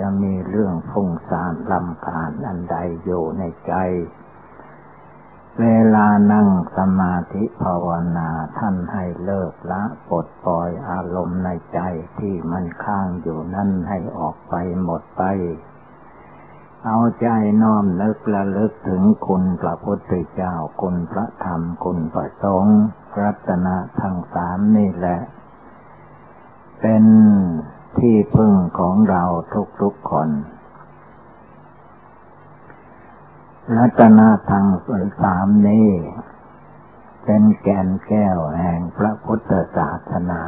จะมีเรื่องฟุ้งซ่านลำคาญอันใดอยู่ในใจ เวลานั่งสมาธิภาวนาท่านให้เลิกละปลดปล่อยอารมณ์ในใจที่มันค้างอยู่นั่นให้ออกไปหมดไป เอาใจน้อมนึกระลึกถึงคุณพระพุทธเจ้าคุณพระธรรมคุณพระสงฆ์รัตนะทั้งสามนี่แหละ เป็น ที่พึ่งของเราทุกๆคน รัตนะทั้งสามนี้ เป็นแก่นแก้วแห่งพระพุทธศาสนา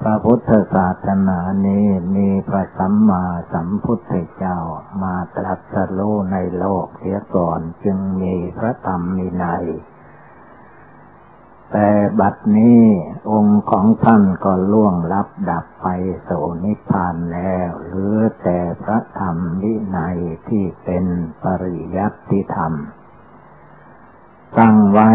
พระพุทธศาสนานี้มีพระสัมมาสัมพุทธเจ้ามาตรัสรู้ในโลกเสียก่อนจึงมีพระธรรมมีใน แต่บัดนี้องค์ของท่านก็ล่วงลับดับไปโสนิพพานแล้วเหลือแต่พระธรรมวินัยที่เป็นปริยัติธรรม ตั้งไว้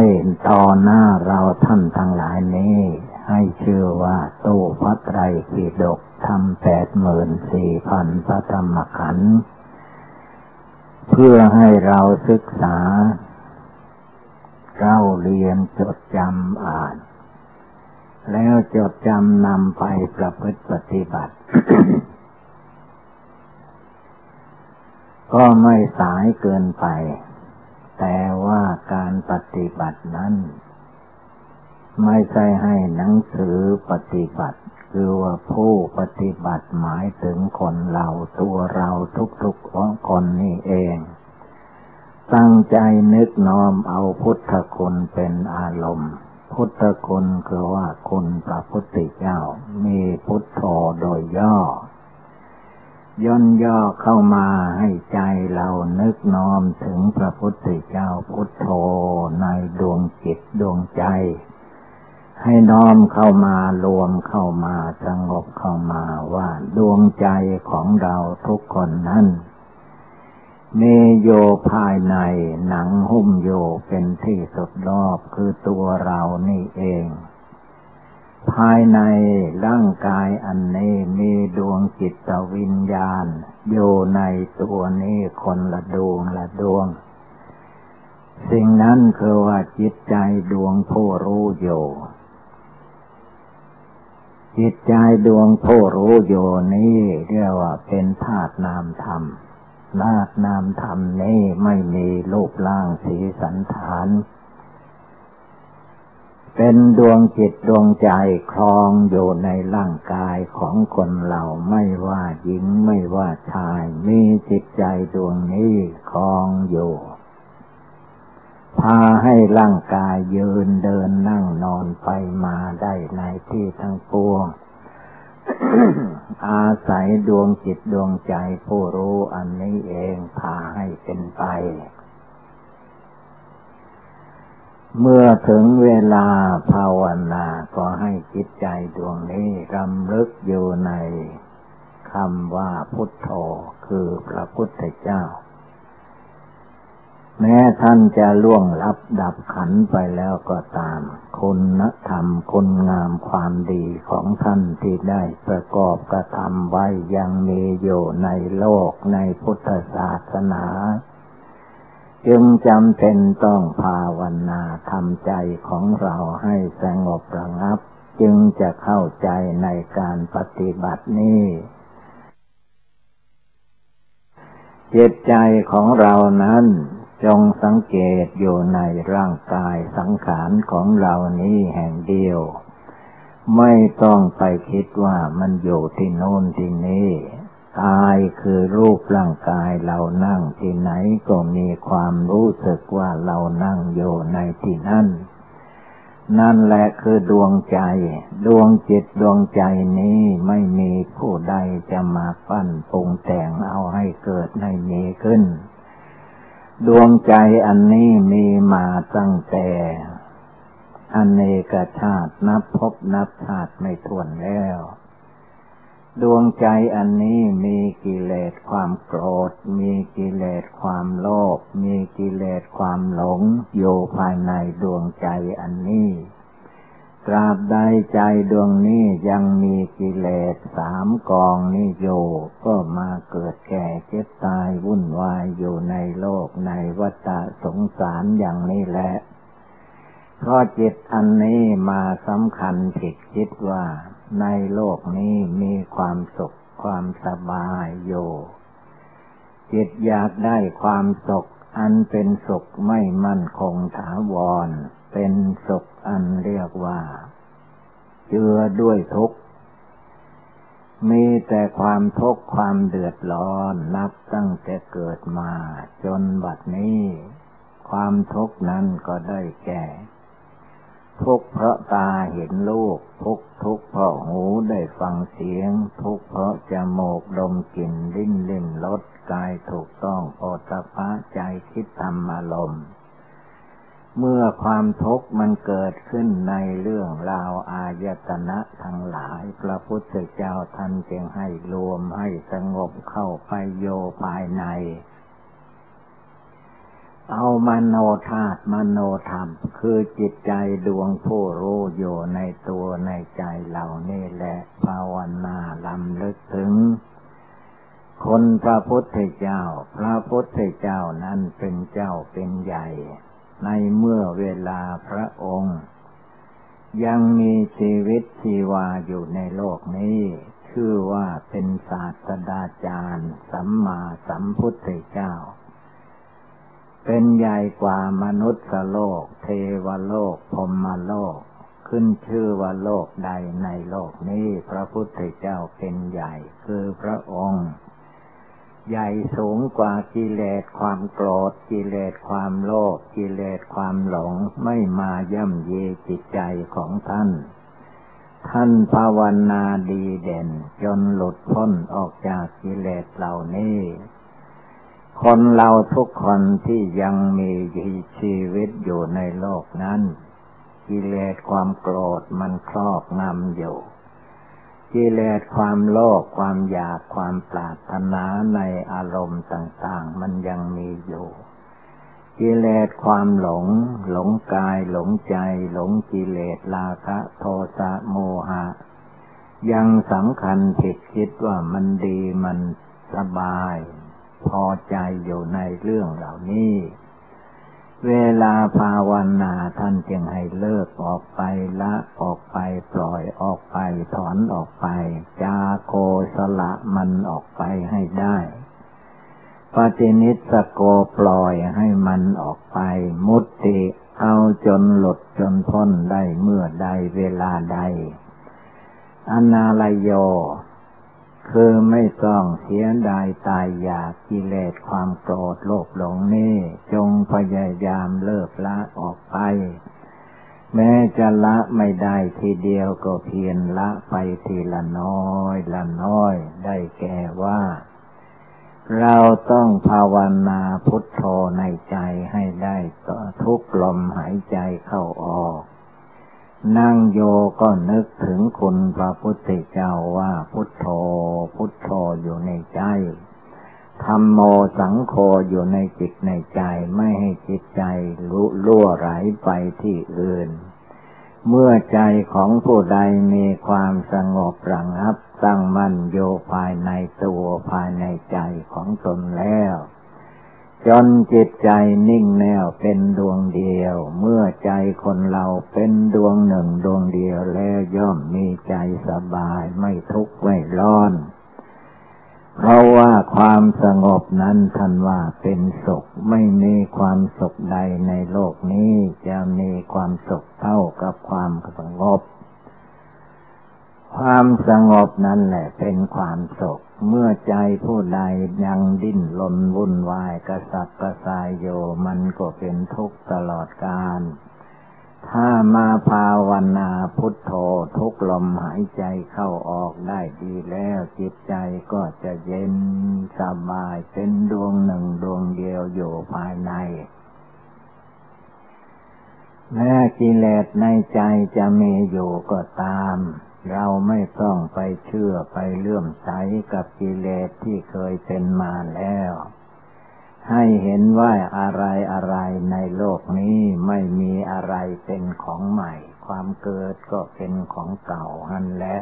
ต่อหน้าเราท่านทั้งหลายนี้ ให้ชื่อว่าตู้พระไตรปิฎกทำแปดหมื่นสี่พันพระธรรมขันธ์เพื่อให้เราศึกษา เราเรียนจดจำอ่าน แล้วจดจำนำไปประพฤติปฏิบัติ ก็ไม่สายเกินไป แต่ว่าการปฏิบัตินั้น ไม่ใช่ให้หนังสือปฏิบัติ คือว่าผู้ปฏิบัติหมายถึงคนเราตัวเราทุกๆคนนี่เอง ตั้งใจนึกน้อมเอาพุทธคุณเป็นอารมณ์ พุทธคุณคือว่าคุณพระพุทธเจ้า มีพุทโธโดยย่อ ย่นย่อเข้ามาให้ใจเรานึกน้อมถึงพระพุทธเจ้าพุทโธในดวงจิตดวงใจ ให้น้อมเข้ามารวมเข้ามาสงบเข้ามาว่าดวงใจของเราทุกคนนั้น มีโยภายในหนังหุ้มโยเป็นที่สุดรอบคือตัวเรานี่เอง ภายในร่างกายอันนี้มีดวงจิตวิญญาณ อยู่ในตัวนี้คนละดวงละดวง สิ่งนั้นคือว่าจิตใจดวงผู้รู้อยู่จิตใจดวงผู้รู้อยู่นี้เรียกว่าเป็นธาตุนามธรรม ธาตุนามธรรมนี้ไม่มีรูปร่างสีสันฐาน เป็นดวงจิตดวงใจคลองอยู่ในร่างกายของคนเราไม่ว่าหญิงไม่ว่าชาย มีจิตใจดวงนี้คลองอยู่ พาให้ร่างกายยืนเดินนั่งนอนไปมาได้ในที่ทั้งปวง อาศัยดวงจิตดวงใจผู้รู้อันนี้เองพาให้เป็นไป เมื่อถึงเวลาภาวนาก็ให้จิตใจดวงนี้รำลึกอยู่ในคำว่าพุทโธคือพระพุทธเจ้า แม้ท่านจะล่วงลับดับขันไปแล้วก็ตาม คุณธรรมคุณงามความดีของท่านที่ได้ประกอบกระทำไว้ยังมีอยู่ในโลกในพุทธศาสนา จึงจำเป็นต้องภาวนาทำใจของเราให้สงบระงับ จึงจะเข้าใจในการปฏิบัตินี้จิตใจของเรานั้น จงสังเกตอยู่ในร่างกายสังขารของเรานี้แห่งเดียว ไม่ต้องไปคิดว่ามันอยู่ที่โน้นที่นี่กายคือรูปร่างกายเรานั่งที่ไหนก็มีความรู้สึกว่าเรานั่งอยู่ในที่นั่น นั่นแหละคือดวงใจ ดวงจิตดวงใจนี้ไม่มีผู้ใดจะมาปั้นปรุงแต่งเอาให้เกิดให้มีขึ้น ดวงใจอันนี้มีมาตั้งแต่อเนกชาตินับพบนับชาติไม่ถ้วนแล้ว ดวงใจอันนี้มีกิเลสความโกรธ มีกิเลสความโลภมีกิเลสความหลงอยู่ภายในดวงใจอันนี้ ตราบใดใจดวงนี้ยังมีกิเลสสามกองนี้อยู่ก็มาเกิดแก่เจ็บตายวุ่นวายอยู่ในโลกในวัฏสงสารอย่างนี้แหละเพราะจิตอันนี้มาสำคัญผิดคิดว่า ในโลกนี้มีความสุขความสบายอยู่ จิตอยากได้ความสุขอันเป็นสุขไม่มั่นคงถาวร เป็นสุขอันเรียกว่า เจือด้วยทุกข์ มีแต่ความทุกข์ความเดือดร้อนนับตั้งแต่เกิดมาจนบัดนี้ ความทุกข์นั้นก็ได้แก่ ทุกเพราะตาเห็นลูก ทุกทุกเพราะหูได้ฟังเสียง ทุกเพราะจมูกดมกลิ่นลิ้นลิ้มรสกายถูกต้องโอตปะใจคิดทำอารมณ์ เมื่อความทุกข์มันเกิดขึ้นในเรื่องราวอายตนะทั้งหลาย พระพุทธเจ้าท่านจึงให้รวมให้สงบเข้าไปโยภายใน เอามโนธาตุมโนธรรม คือจิตใจดวงผู้รู้อยู่ในตัวในใจเหล่านี้แหละภาวนาลำลึกถึงคนพระพุทธเจ้า พระพุทธเจ้านั้นเป็นเจ้าเป็นใหญ่ ในเมื่อเวลาพระองค์ ยังมีชีวิตชีวาอยู่ในโลกนี้ ชื่อว่าเป็นศาสดาจารย์สัมมาสัมพุทธเจ้า เป็นใหญ่กว่ามนุษย์โลก เทวโลกพรมโลก ขึ้นชื่อว่าโลกใดในโลกนี้ พระพุทธเจ้าเป็นใหญ่คือพระองค์ ใหญ่สูงกว่ากิเลสความโกรธกิเลสความโลภกิเลสความหลงไม่มาย่ำเยจิตใจของท่าน ท่านภาวนาดีเด่น จนหลุดพ้นออกจากกิเลสเหล่านี้ คนเราทุกคนที่ยังมีชีวิตอยู่ในโลกนั้น กิเลสความโกรธมันครอบงำอยู่ กิเลสความโลภความอยากความปรารถนาในอารมณ์ต่าง ๆ มันยังมีอยู่กิเลสความหลง หลงกายหลงใจ หลงกิเลสราคะโทสะโมหะ ยังสำคัญผิดคิดว่ามันดีมันสบาย พอใจอยู่ในเรื่องเหล่านี้ เวลาภาวนาท่านจึงให้เลิกออกไปละออกไปปล่อยออกไปถอนออกไป จาโคสละมันออกไปให้ได้ปฏินิสโกปล่อยให้มันออกไป มุตติเอาจนหลุดจนพ้นได้เมื่อใดเวลาใด อนาลโย คือไม่ต้องเสียดายตายอยากกิเลสความโกรธโลภหลงนี่จงพยายามเลิกละออกไป แม้จะละไม่ได้ทีเดียวก็เพียรละไปทีละน้อยละน้อย ได้แก่ว่า เราต้องภาวนาพุทโธในใจให้ได้ทุกลมหายใจเข้าออก นั่งโยก็นึกถึงคุณพระพุทธเจ้าว่าพุทโธ พุทโธอยู่ในใจธรรมโมสังโฆอยู่ในจิตในใจไม่ให้จิตใจลุล่วไหลไปที่อื่น เมื่อใจของผู้ใดมีความสงบระงับตั้งมั่นโยภายในตัวภายในใจของตนแล้ว จนจิตใจนิ่งแน่วเป็นดวงเดียว เมื่อใจคนเราเป็นดวงหนึ่งดวงเดียวแล้วย่อมมีใจสบายไม่ทุกข์ไม่ร้อน เพราะว่าความสงบนั้นท่านว่าเป็นสุขไม่มีความสุขใดในโลกนี้ จะมีความสุขเท่ากับความสงบ ความสงบนั่นแหละเป็นความสุข เมื่อใจผู้ใดยังดิ้นรนวุ่นวายกระสับกระส่ายโยมันก็เป็นทุกข์ตลอดกาลถ้ามาภาวนาพุทโธทุกลมหายใจเข้าออกได้ดีแล้วจิตใจก็จะเย็นสบายเป็นดวงหนึ่งดวงเดียวอยู่ภายในแม้กิเลสในใจจะมีอยู่ก็ตาม เราไม่ต้องไปเชื่อไปเลื่อมใสกับกิเลสที่เคยเป็นมาแล้ว ให้เห็นว่าอะไรอะไรในโลกนี้ไม่มีอะไรเป็นของใหม่ ความเกิดก็เป็นของเก่าหันและ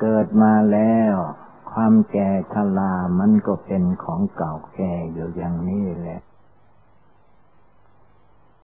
เกิดมาแล้ว ความแก่ชรามันก็เป็นของเก่าแก่อยู่อย่างนี้แหละ